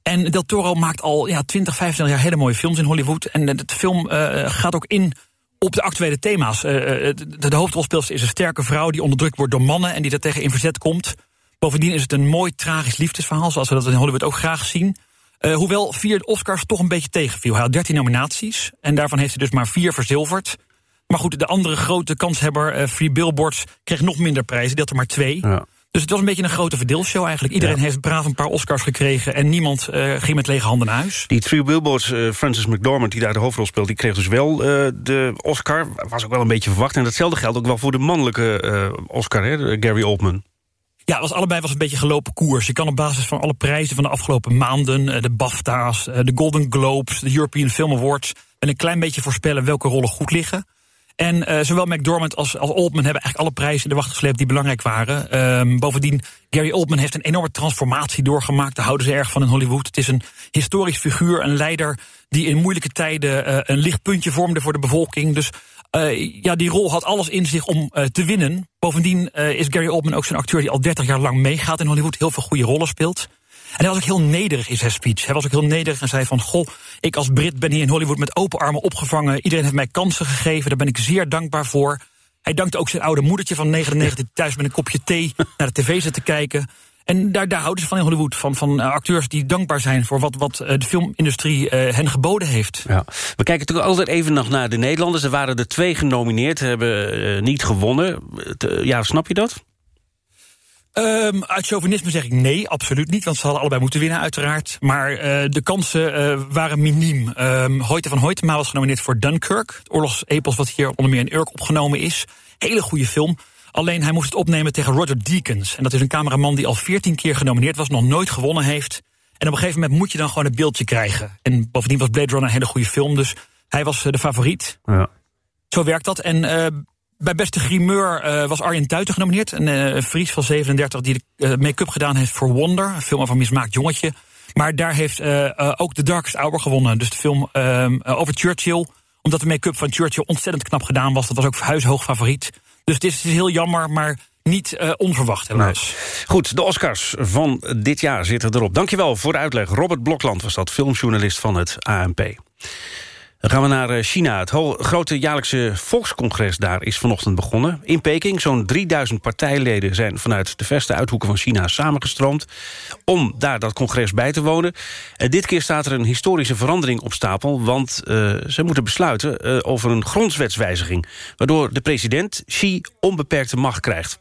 En Del Toro maakt al ja, 20, 25 jaar hele mooie films in Hollywood. En de film gaat ook in op de actuele thema's. de, de hoofdrolspeelster is een sterke vrouw die onderdrukt wordt door mannen... en die daar tegen in verzet komt... Bovendien is het een mooi tragisch liefdesverhaal, zoals we dat in Hollywood ook graag zien. Uh, hoewel vier Oscars toch een beetje tegenviel. Hij had 13 nominaties en daarvan heeft hij dus maar vier verzilverd. Maar goed, de andere grote kanshebber, uh, Free Billboards, kreeg nog minder prijzen. Die had er maar twee. Ja. Dus het was een beetje een grote verdeelshow eigenlijk. Iedereen ja. heeft braaf een paar Oscars gekregen... en niemand uh, ging met lege handen naar huis. Die Three Billboards, uh, Francis McDormand, die daar de hoofdrol speelt... die kreeg dus wel uh, de Oscar. Was ook wel een beetje verwacht. En datzelfde geldt ook wel voor de mannelijke Oscar, hè, Gary Oldman. Ja, was allebei was een beetje gelopen koers. Je kan op basis van alle prijzen van de afgelopen maanden... de BAFTA's, de Golden Globes, de European Film Awards... een klein beetje voorspellen welke rollen goed liggen. En uh, zowel McDormand als, als Oldman hebben eigenlijk alle prijzen in de wacht gesleept die belangrijk waren. Um, bovendien, Gary Oldman heeft een enorme transformatie doorgemaakt. Daar houden ze erg van in Hollywood. Het is een historisch figuur, een leider die in moeilijke tijden een lichtpuntje vormde voor de bevolking. Dus uh, ja, die rol had alles in zich om uh, te winnen. Bovendien uh, is Gary Oldman ook zo'n acteur die al 30 jaar lang meegaat in Hollywood. Heel veel goede rollen speelt. En hij was ook heel nederig in zijn speech. Hij was ook heel nederig en zei van... goh, ik als Brit ben hier in Hollywood met open armen opgevangen. Iedereen heeft mij kansen gegeven, daar ben ik zeer dankbaar voor. Hij dankte ook zijn oude moedertje van 99 die thuis met een kopje thee naar de tv zit te kijken. En daar, daar houden ze van in Hollywood. Van, van uh, acteurs die dankbaar zijn voor wat, wat uh, de filmindustrie uh, hen geboden heeft. Ja. We kijken natuurlijk altijd even nog naar de Nederlanders. Er waren er twee genomineerd, hebben niet gewonnen. ja, snap je dat? Um, uit chauvinisme zeg ik nee, absoluut niet. Want ze hadden allebei moeten winnen, uiteraard. Maar uh, de kansen uh, waren miniem. Um, Hoyte van Hoytema was genomineerd voor Dunkirk. Het oorlogsepos wat hier onder meer in Urk opgenomen is. Hele goede film. Alleen hij moest het opnemen tegen Roger Deakins. En dat is een cameraman die al veertien keer genomineerd was, nog nooit gewonnen heeft. En op een gegeven moment moet je dan gewoon het beeldje krijgen. En bovendien was Blade Runner een hele goede film, dus hij was uh, de favoriet. Ja. Zo werkt dat. En uh, bij beste grimeur uh, was Arjen Tuiten genomineerd. Een uh, Fries van 37 die de make-up gedaan heeft voor Wonder. Een film over een mismaakt jongetje. Maar daar heeft ook The Darkest Hour gewonnen. Dus de film ehm, over Churchill. Omdat de make-up van Churchill ontzettend knap gedaan was. Dat was ook huishoog favoriet. Dus het is, heel jammer, maar niet uh, onverwacht helaas. Nee. Goed, de Oscars van dit jaar zitten erop. Dankjewel voor de uitleg. Robert Blokland was dat, filmjournalist van het ANP. Dan gaan we naar eh, China. Het grote jaarlijkse volkscongres daar is vanochtend begonnen. In Peking, zo'n 3000 partijleden zijn vanuit de verste uithoeken van China samengestroomd... om daar dat congres bij te wonen. En dit keer staat er een historische verandering op stapel... want uh, ze moeten besluiten uh, over een grondwetswijziging... waardoor de president Xi onbeperkte macht krijgt.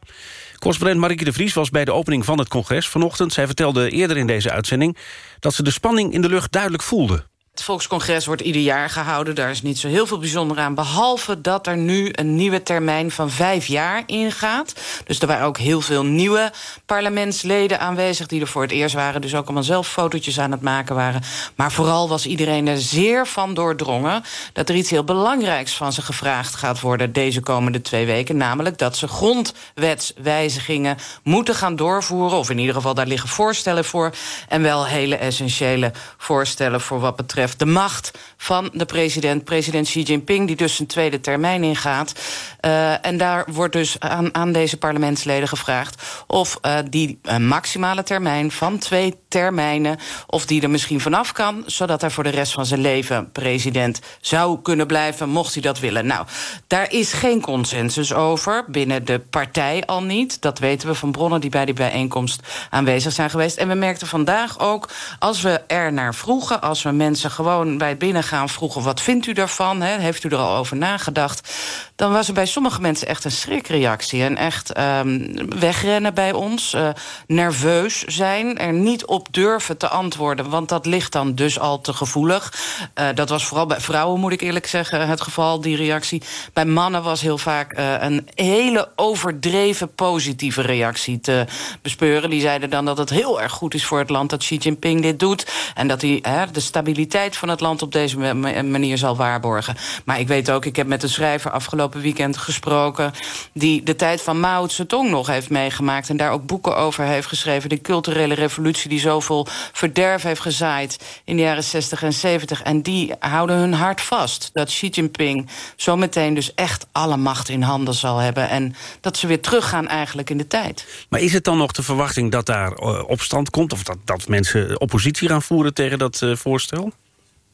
Correspondent Marieke de Vries was bij de opening van het congres vanochtend. Zij vertelde eerder in deze uitzending... dat ze de spanning in de lucht duidelijk voelde. Het Volkscongres wordt ieder jaar gehouden. Daar is niet zo heel veel bijzonder aan. Behalve dat er nu een nieuwe termijn van vijf jaar ingaat. Dus er waren ook heel veel nieuwe parlementsleden aanwezig... die er voor het eerst waren. Dus ook allemaal zelf fotootjes aan het maken waren. Maar vooral was iedereen er zeer van doordrongen... dat er iets heel belangrijks van ze gevraagd gaat worden... deze komende twee weken. Namelijk dat ze grondwetswijzigingen moeten gaan doorvoeren. Of in ieder geval, daar liggen voorstellen voor. En wel hele essentiële voorstellen voor wat betreft de macht van de president, president Xi Jinping... die dus zijn tweede termijn ingaat. Uh, en daar wordt dus aan, aan deze parlementsleden gevraagd... of uh, die uh, maximale termijn van twee termijnen... of die er misschien vanaf kan... zodat hij voor de rest van zijn leven president zou kunnen blijven... mocht hij dat willen. Nou, daar is geen consensus over, binnen de partij al niet. Dat weten we van bronnen die bij die bijeenkomst aanwezig zijn geweest. En we merkten vandaag ook, als we er naar vroegen... als we mensen gewoon bij het binnengaan vroegen... wat vindt u daarvan, He, heeft u er al over nagedacht... dan was er bij sommige mensen echt een schrikreactie. En echt um, wegrennen bij ons, uh, nerveus zijn... er niet op durven te antwoorden, want dat ligt dan dus al te gevoelig. Uh, dat was vooral bij vrouwen, moet ik eerlijk zeggen, het geval, die reactie. Bij mannen was heel vaak uh, een hele overdreven positieve reactie te bespeuren. Die zeiden dan dat het heel erg goed is voor het land dat Xi Jinping dit doet... en dat hij de stabiliteit van het land op deze manier zal waarborgen. Maar ik weet ook, ik heb met een schrijver afgelopen weekend gesproken... die de tijd van Mao Zedong nog heeft meegemaakt... en daar ook boeken over heeft geschreven. De culturele revolutie die zoveel verderf heeft gezaaid... in de jaren 60 en 70. En die houden hun hart vast. Dat Xi Jinping zometeen dus echt alle macht in handen zal hebben... en dat ze weer teruggaan eigenlijk in de tijd. Maar is het dan nog de verwachting dat daar uh, opstand komt... of dat, dat mensen oppositie gaan voeren tegen dat uh, voorstel?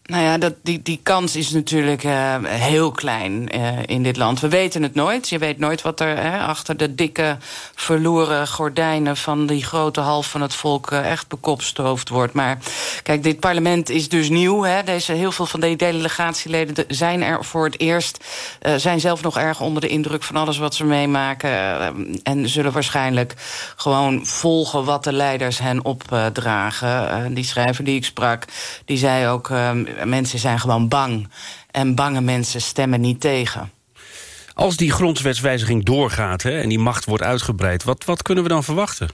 Nou ja, dat, die, die kans is natuurlijk uh, heel klein uh, in dit land. We weten het nooit. Je weet nooit wat er hè, achter de dikke verloren gordijnen... van die grote half van het volk uh, echt bekopstoofd wordt. Maar kijk, dit parlement is dus nieuw. Hè. Deze, heel veel van die delegatieleden zijn er voor het eerst... zijn zelf nog erg onder de indruk van alles wat ze meemaken... en zullen waarschijnlijk gewoon volgen wat de leiders hen opdragen. die schrijver die ik sprak, die zei ook mensen zijn gewoon bang. En bange mensen stemmen niet tegen. Als die grondwetswijziging doorgaat hè, en die macht wordt uitgebreid... Wat, wat kunnen we dan verwachten?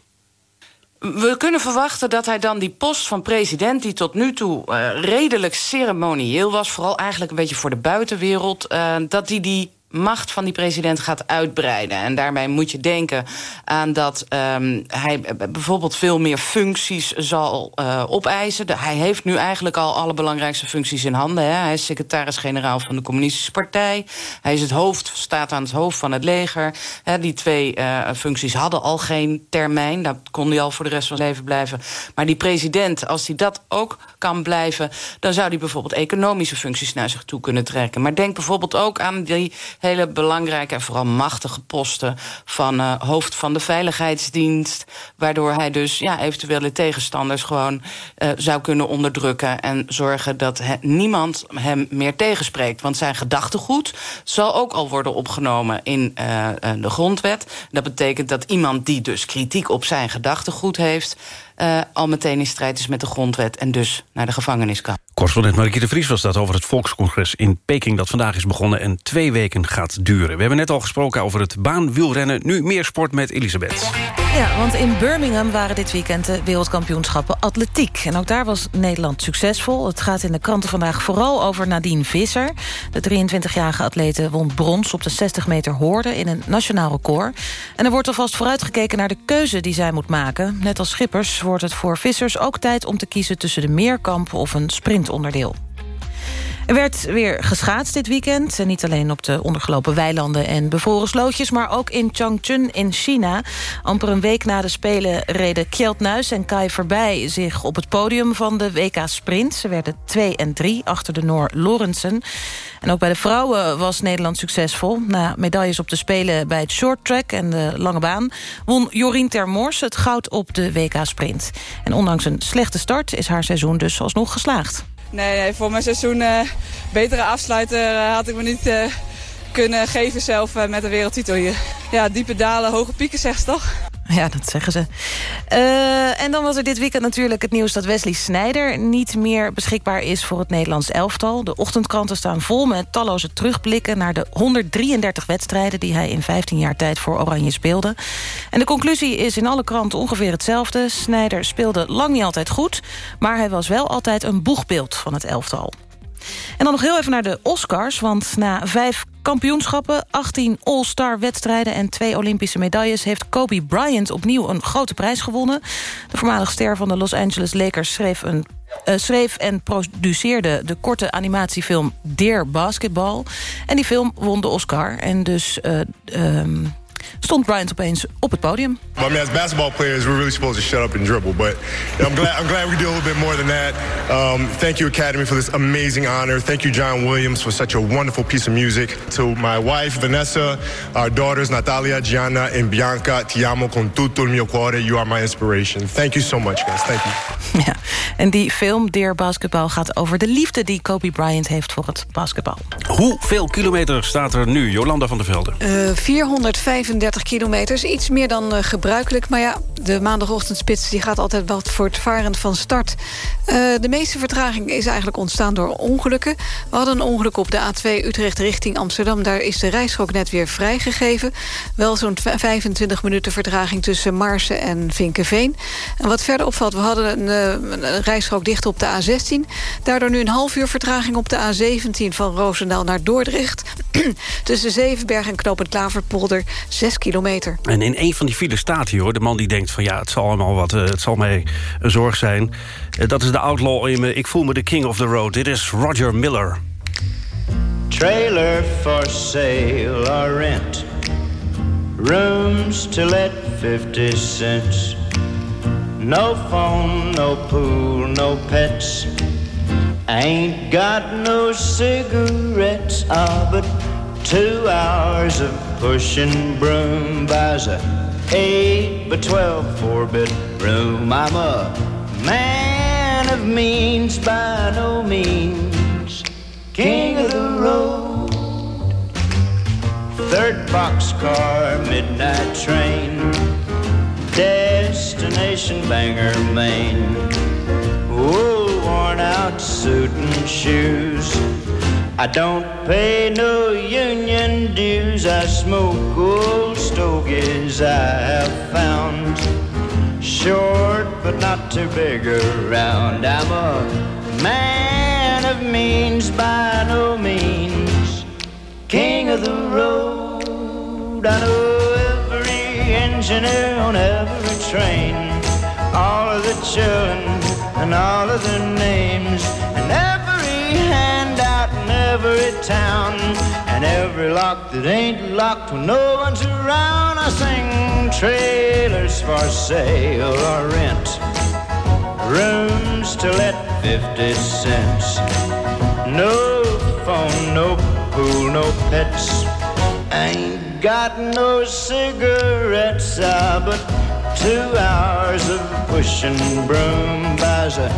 We kunnen verwachten dat hij dan die post van president... die tot nu toe uh, redelijk ceremonieel was... vooral eigenlijk een beetje voor de buitenwereld... Uh, dat hij die macht van die president gaat uitbreiden. En daarbij moet je denken aan dat um, hij bijvoorbeeld veel meer functies zal uh, opeisen. Hij heeft nu eigenlijk al alle belangrijkste functies in handen. Hè. Hij is secretaris-generaal van de Communistische Partij. Hij is het hoofd, staat aan het hoofd van het leger. Hè, die twee uh, functies hadden al geen termijn. Dat kon hij al voor de rest van zijn leven blijven. Maar die president, als hij dat ook kan blijven... dan zou hij bijvoorbeeld economische functies naar zich toe kunnen trekken. Maar denk bijvoorbeeld ook aan die hele belangrijke en vooral machtige posten... van uh, hoofd van de Veiligheidsdienst... waardoor hij dus ja, eventuele tegenstanders gewoon uh, zou kunnen onderdrukken... en zorgen dat niemand hem meer tegenspreekt. Want zijn gedachtegoed zal ook al worden opgenomen in uh, de grondwet. Dat betekent dat iemand die dus kritiek op zijn gedachtegoed heeft... Uh, al meteen in strijd is met de grondwet en dus naar de gevangenis kan. Correspondent Marieke de Vries was dat over het volkscongres in Peking... dat vandaag is begonnen en twee weken gaat duren. We hebben net al gesproken over het baanwielrennen. Nu meer sport met Elisabeth. Ja, want in Birmingham waren dit weekend de wereldkampioenschappen atletiek. En ook daar was Nederland succesvol. Het gaat in de kranten vandaag vooral over Nadine Visser. De 23-jarige atlete won brons op de 60 meter hoorde... in een nationaal record. En er wordt alvast vooruitgekeken naar de keuze die zij moet maken. Net als schippers wordt het voor vissers ook tijd om te kiezen... tussen de meerkamp of een sprintonderdeel. Er werd weer geschaatst dit weekend. En niet alleen op de ondergelopen weilanden en bevroren slootjes... maar ook in Changchun in China. Amper een week na de Spelen reden Kjeld Nuis en Kai Verbij... zich op het podium van de WK Sprint. Ze werden 2 en 3 achter de Noor Lorentzen. En ook bij de vrouwen was Nederland succesvol. Na medailles op de Spelen bij het short track en de lange baan... won Jorien Termors het goud op de WK Sprint. En ondanks een slechte start is haar seizoen dus alsnog geslaagd. Nee, voor mijn seizoen uh, betere afsluiter uh, had ik me niet, uh, kunnen geven zelf met een wereldtitel. Ja, diepe dalen, hoge pieken, zegt ze toch? Ja, dat zeggen ze. Uh, en dan was er dit weekend natuurlijk het nieuws dat Wesley Sneijder... niet meer beschikbaar is voor het Nederlands elftal. De ochtendkranten staan vol met talloze terugblikken... naar de 133 wedstrijden die hij in 15 jaar tijd voor Oranje speelde. En de conclusie is in alle kranten ongeveer hetzelfde. Sneijder speelde lang niet altijd goed... maar hij was wel altijd een boegbeeld van het elftal. En dan nog heel even naar de Oscars, want na vijf kampioenschappen, 18 All-Star wedstrijden en twee Olympische medailles... heeft Kobe Bryant opnieuw een grote prijs gewonnen. De voormalige ster van de Los Angeles Lakers schreef, een, uh, schreef en produceerde... de korte animatiefilm Dear Basketball. En die film won de Oscar. En dus... Uh, um, stond Bryant opeens op het podium. I mean, as basketball players, we're really supposed to shut up and dribble. But I'm glad, I'm glad we do a little bit more than that. Um, thank you, Academy, for this amazing honor. Thank you, John Williams, for such a wonderful piece of music. To my wife, Vanessa, our daughters, Natalia, Gianna, and Bianca, ti amo con tutto il mio cuore. You are my inspiration. Thank you so much, guys. Thank you. Ja, en die film Dear Basketball gaat over de liefde die Kobe Bryant heeft voor het basketbal. Hoeveel kilometer staat er nu, Jolanda van der Velde? Uh, 435 kilometers, iets meer dan uh, gebruikelijk. Maar ja, de maandagochtendspits die gaat altijd wat voortvarend van start. Uh, de meeste vertraging is eigenlijk ontstaan door ongelukken. We hadden een ongeluk op de A2 Utrecht richting Amsterdam. Daar is de rijstrook net weer vrijgegeven. Wel zo'n 25 minuten vertraging tussen Marsen en Vinkenveen. En wat verder opvalt, we hadden een, uh, een rijstrook dicht op de A16. Daardoor nu een half uur vertraging op de A17 van Roosendaal naar Dordrecht. tussen Zevenberg en Knopend Klaverpolder 6 kilometer. En in een van die files staat hier, hoor, de man die denkt van... ja, het zal allemaal wat, uh, het zal mij een zorg zijn. Uh, dat is de outlaw in me. Ik voel me de king of the road. Dit is Roger Miller. Trailer for sale or rent. Rooms to let 50 cents. No phone, no pool, no pets. Ain't got no cigarettes, ah, but two hours of pushing broom buys a eight by twelve four bedroom. I'm a man of means by no means, king of the road. Third boxcar, midnight train, destination Bangor, Maine. Oh, worn out suit and shoes. I don't pay no union dues. I smoke old stogies I have found. Short but not too big around. I'm a man of means by no means. King of the road. I know every engineer on every train. All of the children and all of their names. And every in every town. And every lock that ain't locked when no one's around. I sing trailers for sale or rent. Rooms to let 50 cents. No phone, no pool, no pets. Ain't got no cigarettes, ah, but two hours of pushing broom buys a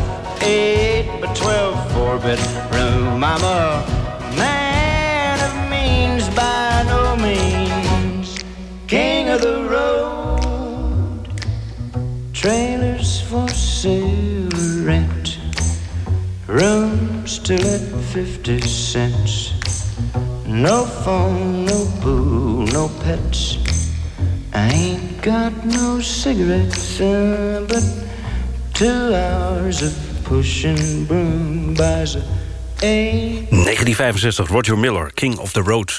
eight by twelve four bedroom. I'm a 50 cents. No phone, no boo, no pets. I ain't got no cigarettes, uh, but two hours of pushing broom buys a. 1965, Roger Miller, King of the Road.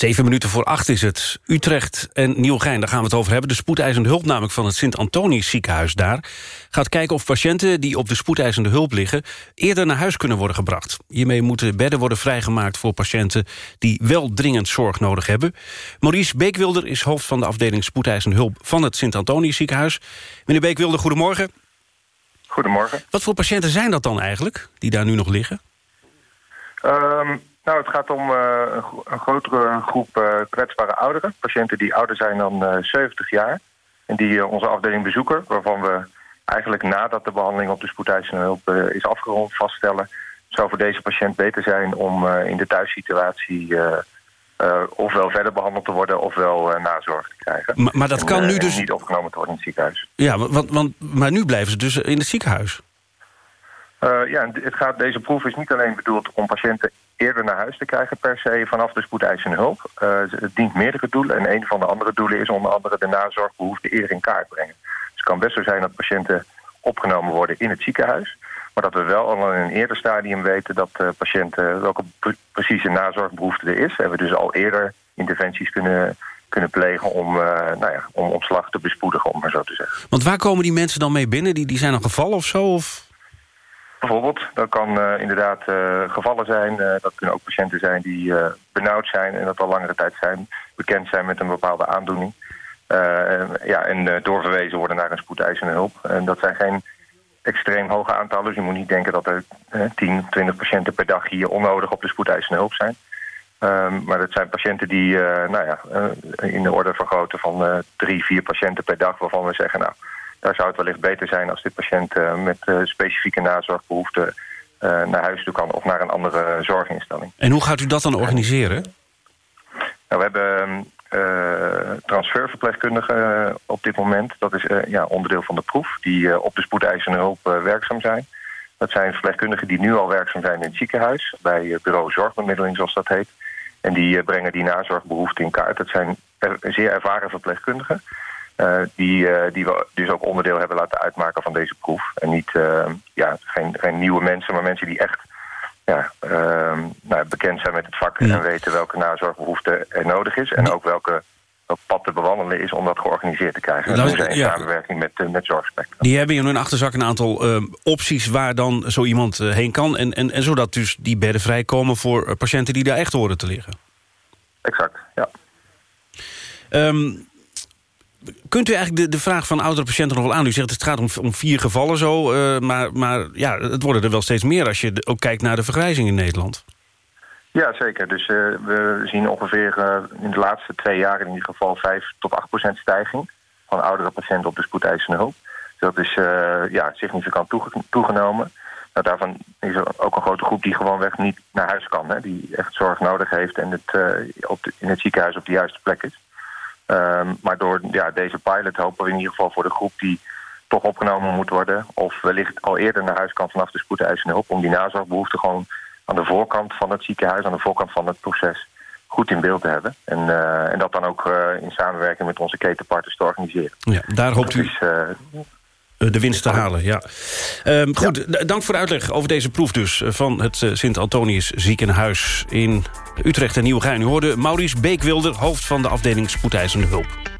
Zeven minuten voor acht is het. Utrecht en Nieuwegein, daar gaan we het over hebben. De spoedeisende hulp namelijk van het Sint-Antonius ziekenhuis daar... gaat kijken of patiënten die op de spoedeisende hulp liggen... eerder naar huis kunnen worden gebracht. Hiermee moeten bedden worden vrijgemaakt voor patiënten... die wel dringend zorg nodig hebben. Maurice Beekwilder is hoofd van de afdeling spoedeisende hulp... van het Sint-Antonius ziekenhuis. Meneer Beekwilder, goedemorgen. Goedemorgen. Wat voor patiënten zijn dat dan eigenlijk, die daar nu nog liggen? Um, nou, het gaat om uh, een, grotere groep uh, kwetsbare ouderen. Patiënten die ouder zijn dan uh, 70 jaar. En die onze afdeling bezoeken. Waarvan we eigenlijk nadat de behandeling op de spoedeisende hulp is afgerond vaststellen... zou voor deze patiënt beter zijn om in de thuissituatie eh, ofwel verder behandeld te worden ofwel nazorg te krijgen. Maar, maar dat En, kan eh, nu dus... niet opgenomen te worden in het ziekenhuis. Ja, want, want, maar nu blijven ze dus in het ziekenhuis. Eh, ja, het gaat, deze proef is niet alleen bedoeld om patiënten eerder naar huis te krijgen per se vanaf de spoedeisende hulp. Eh, het dient meerdere doelen en een van de andere doelen is onder andere de nazorgbehoefte eerder in kaart brengen. Dus het kan best zo zijn dat patiënten opgenomen worden in het ziekenhuis. Maar dat we wel al in een eerder stadium weten dat uh, patiënten welke pre precieze nazorgbehoefte er is. En we dus al eerder interventies kunnen, kunnen plegen om, uh, nou ja, om opslag te bespoedigen, om maar zo te zeggen. Want waar komen die mensen dan mee binnen? Die, die zijn dan gevallen of zo? Of? Bijvoorbeeld, dat kan uh, inderdaad uh, gevallen zijn. Uh, dat kunnen ook patiënten zijn die benauwd zijn en dat al langere tijd zijn, bekend zijn met een bepaalde aandoening. ja, en doorverwezen worden naar een spoedeisende hulp. En dat zijn geen extreem hoge aantallen. Dus je moet niet denken dat er 10, 20 patiënten per dag hier onnodig op de spoedeisende hulp zijn. Um, maar dat zijn patiënten die nou ja, in de orde van grootte van drie, vier patiënten per dag... waarvan we zeggen, nou, daar zou het wellicht beter zijn als dit patiënt uh, met uh, specifieke nazorgbehoeften uh, naar huis toe kan of naar een andere zorginstelling. En hoe gaat u dat dan organiseren? Nou, we hebben transferverpleegkundigen op dit moment. Dat is ja, onderdeel van de proef, die op de spoedeisende hulp werkzaam zijn. Dat zijn verpleegkundigen die nu al werkzaam zijn in het ziekenhuis, bij bureau zorgbemiddeling zoals dat heet. En die brengen die nazorgbehoeften in kaart. Dat zijn er, zeer ervaren verpleegkundigen. Uh, die, uh, die we dus ook onderdeel hebben laten uitmaken van deze proef. En niet, uh, ja, geen, geen nieuwe mensen, maar mensen die echt ja, nou, bekend zijn met het vak... Ja. en weten welke nazorgbehoefte er nodig is... en ook welke, welk pad te bewandelen is om dat georganiseerd te krijgen. Dat in ja. samenwerking met, met Zorgspectrum. Die hebben in hun achterzak een aantal opties waar dan zo iemand heen kan... En, en, en zodat dus die bedden vrijkomen voor patiënten die daar echt horen te liggen. Exact, ja. Um, Kunt u eigenlijk de, de vraag van oudere patiënten nog wel aan? U zegt het gaat om, om vier gevallen zo, uh, maar, maar ja, het worden er wel steeds meer... als je ook kijkt naar de vergrijzing in Nederland. Ja, zeker. Dus uh, we zien ongeveer uh, in de laatste twee jaar... in ieder geval 5 tot 8 procent stijging... van oudere patiënten op de spoedeisende hulp. Dus dat is ja, significant toege toegenomen. Nou, daarvan is er ook een grote groep die gewoonweg niet naar huis kan. Hè, die echt zorg nodig heeft en het, op in het ziekenhuis op de juiste plek is. Um, maar door ja, deze pilot hopen we in ieder geval voor de groep die toch opgenomen moet worden... of wellicht al eerder naar huis kan vanaf de spoedeisende hulp... om die nazorgbehoefte gewoon aan de voorkant van het ziekenhuis... aan de voorkant van het proces goed in beeld te hebben. En, uh, en dat dan ook uh, in samenwerking met onze ketenpartners te organiseren. Ja, daar hoopt u... Is, uh, de winst te halen, ja. Um, goed, ja. dank voor de uitleg over deze proef dus... van het Sint-Antonius ziekenhuis in Utrecht en Nieuwegein. U hoorde Maurice Beekwilder, hoofd van de afdeling Spoedeisende Hulp.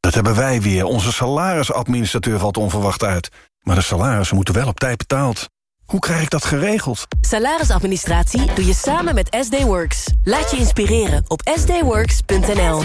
Dat hebben wij weer. Onze salarisadministrateur valt onverwacht uit. Maar de salarissen moeten wel op tijd betaald. Hoe krijg ik dat geregeld? Salarisadministratie doe je samen met SD Works. Laat je inspireren op sdworks.nl.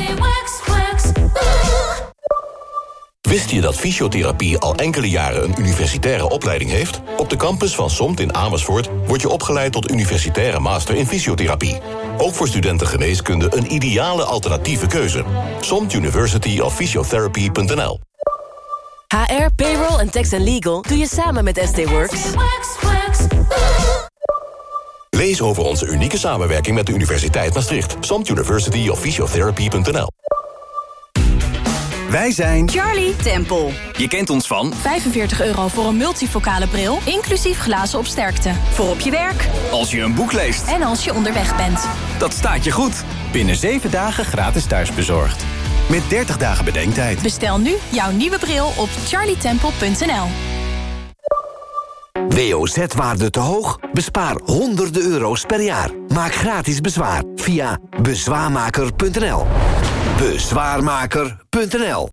Wist je dat fysiotherapie al enkele jaren een universitaire opleiding heeft? Op de campus van SOMT in Amersfoort word je opgeleid tot universitaire master in fysiotherapie. Ook voor studenten geneeskunde een ideale alternatieve keuze. SOMT University of Physiotherapy.nl HR, payroll en tax and legal doe je samen met SD Works. Lees over onze unieke samenwerking met de Universiteit Maastricht. SOMT University of Physiotherapy.nl Wij zijn Charlie Temple. Je kent ons van 45 euro voor een multifocale bril, inclusief glazen op sterkte. Voor op je werk. Als je een boek leest. En als je onderweg bent. Dat staat je goed. Binnen 7 dagen gratis thuisbezorgd. Met 30 dagen bedenktijd. Bestel nu jouw nieuwe bril op charlietemple.nl. WOZ-waarde te hoog? Bespaar honderden euro's per jaar. Maak gratis bezwaar via bezwaarmaker.nl. Bezwaarmaker.nl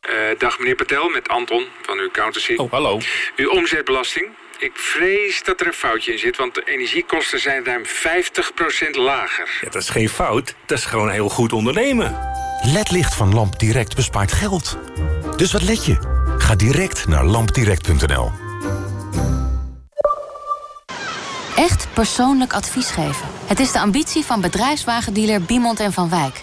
Eh, dag meneer Patel, met Anton van uw accountancy. Oh, hallo. Uw omzetbelasting. Ik vrees dat er een foutje in zit, want de energiekosten zijn ruim 50% lager. Ja, dat is geen fout, dat is gewoon heel goed ondernemen. LED-licht van Lamp Direct bespaart geld. Dus wat let je? Ga direct naar lampdirect.nl. Echt persoonlijk advies geven. Het is de ambitie van bedrijfswagendealer Biemond en Van Wijk.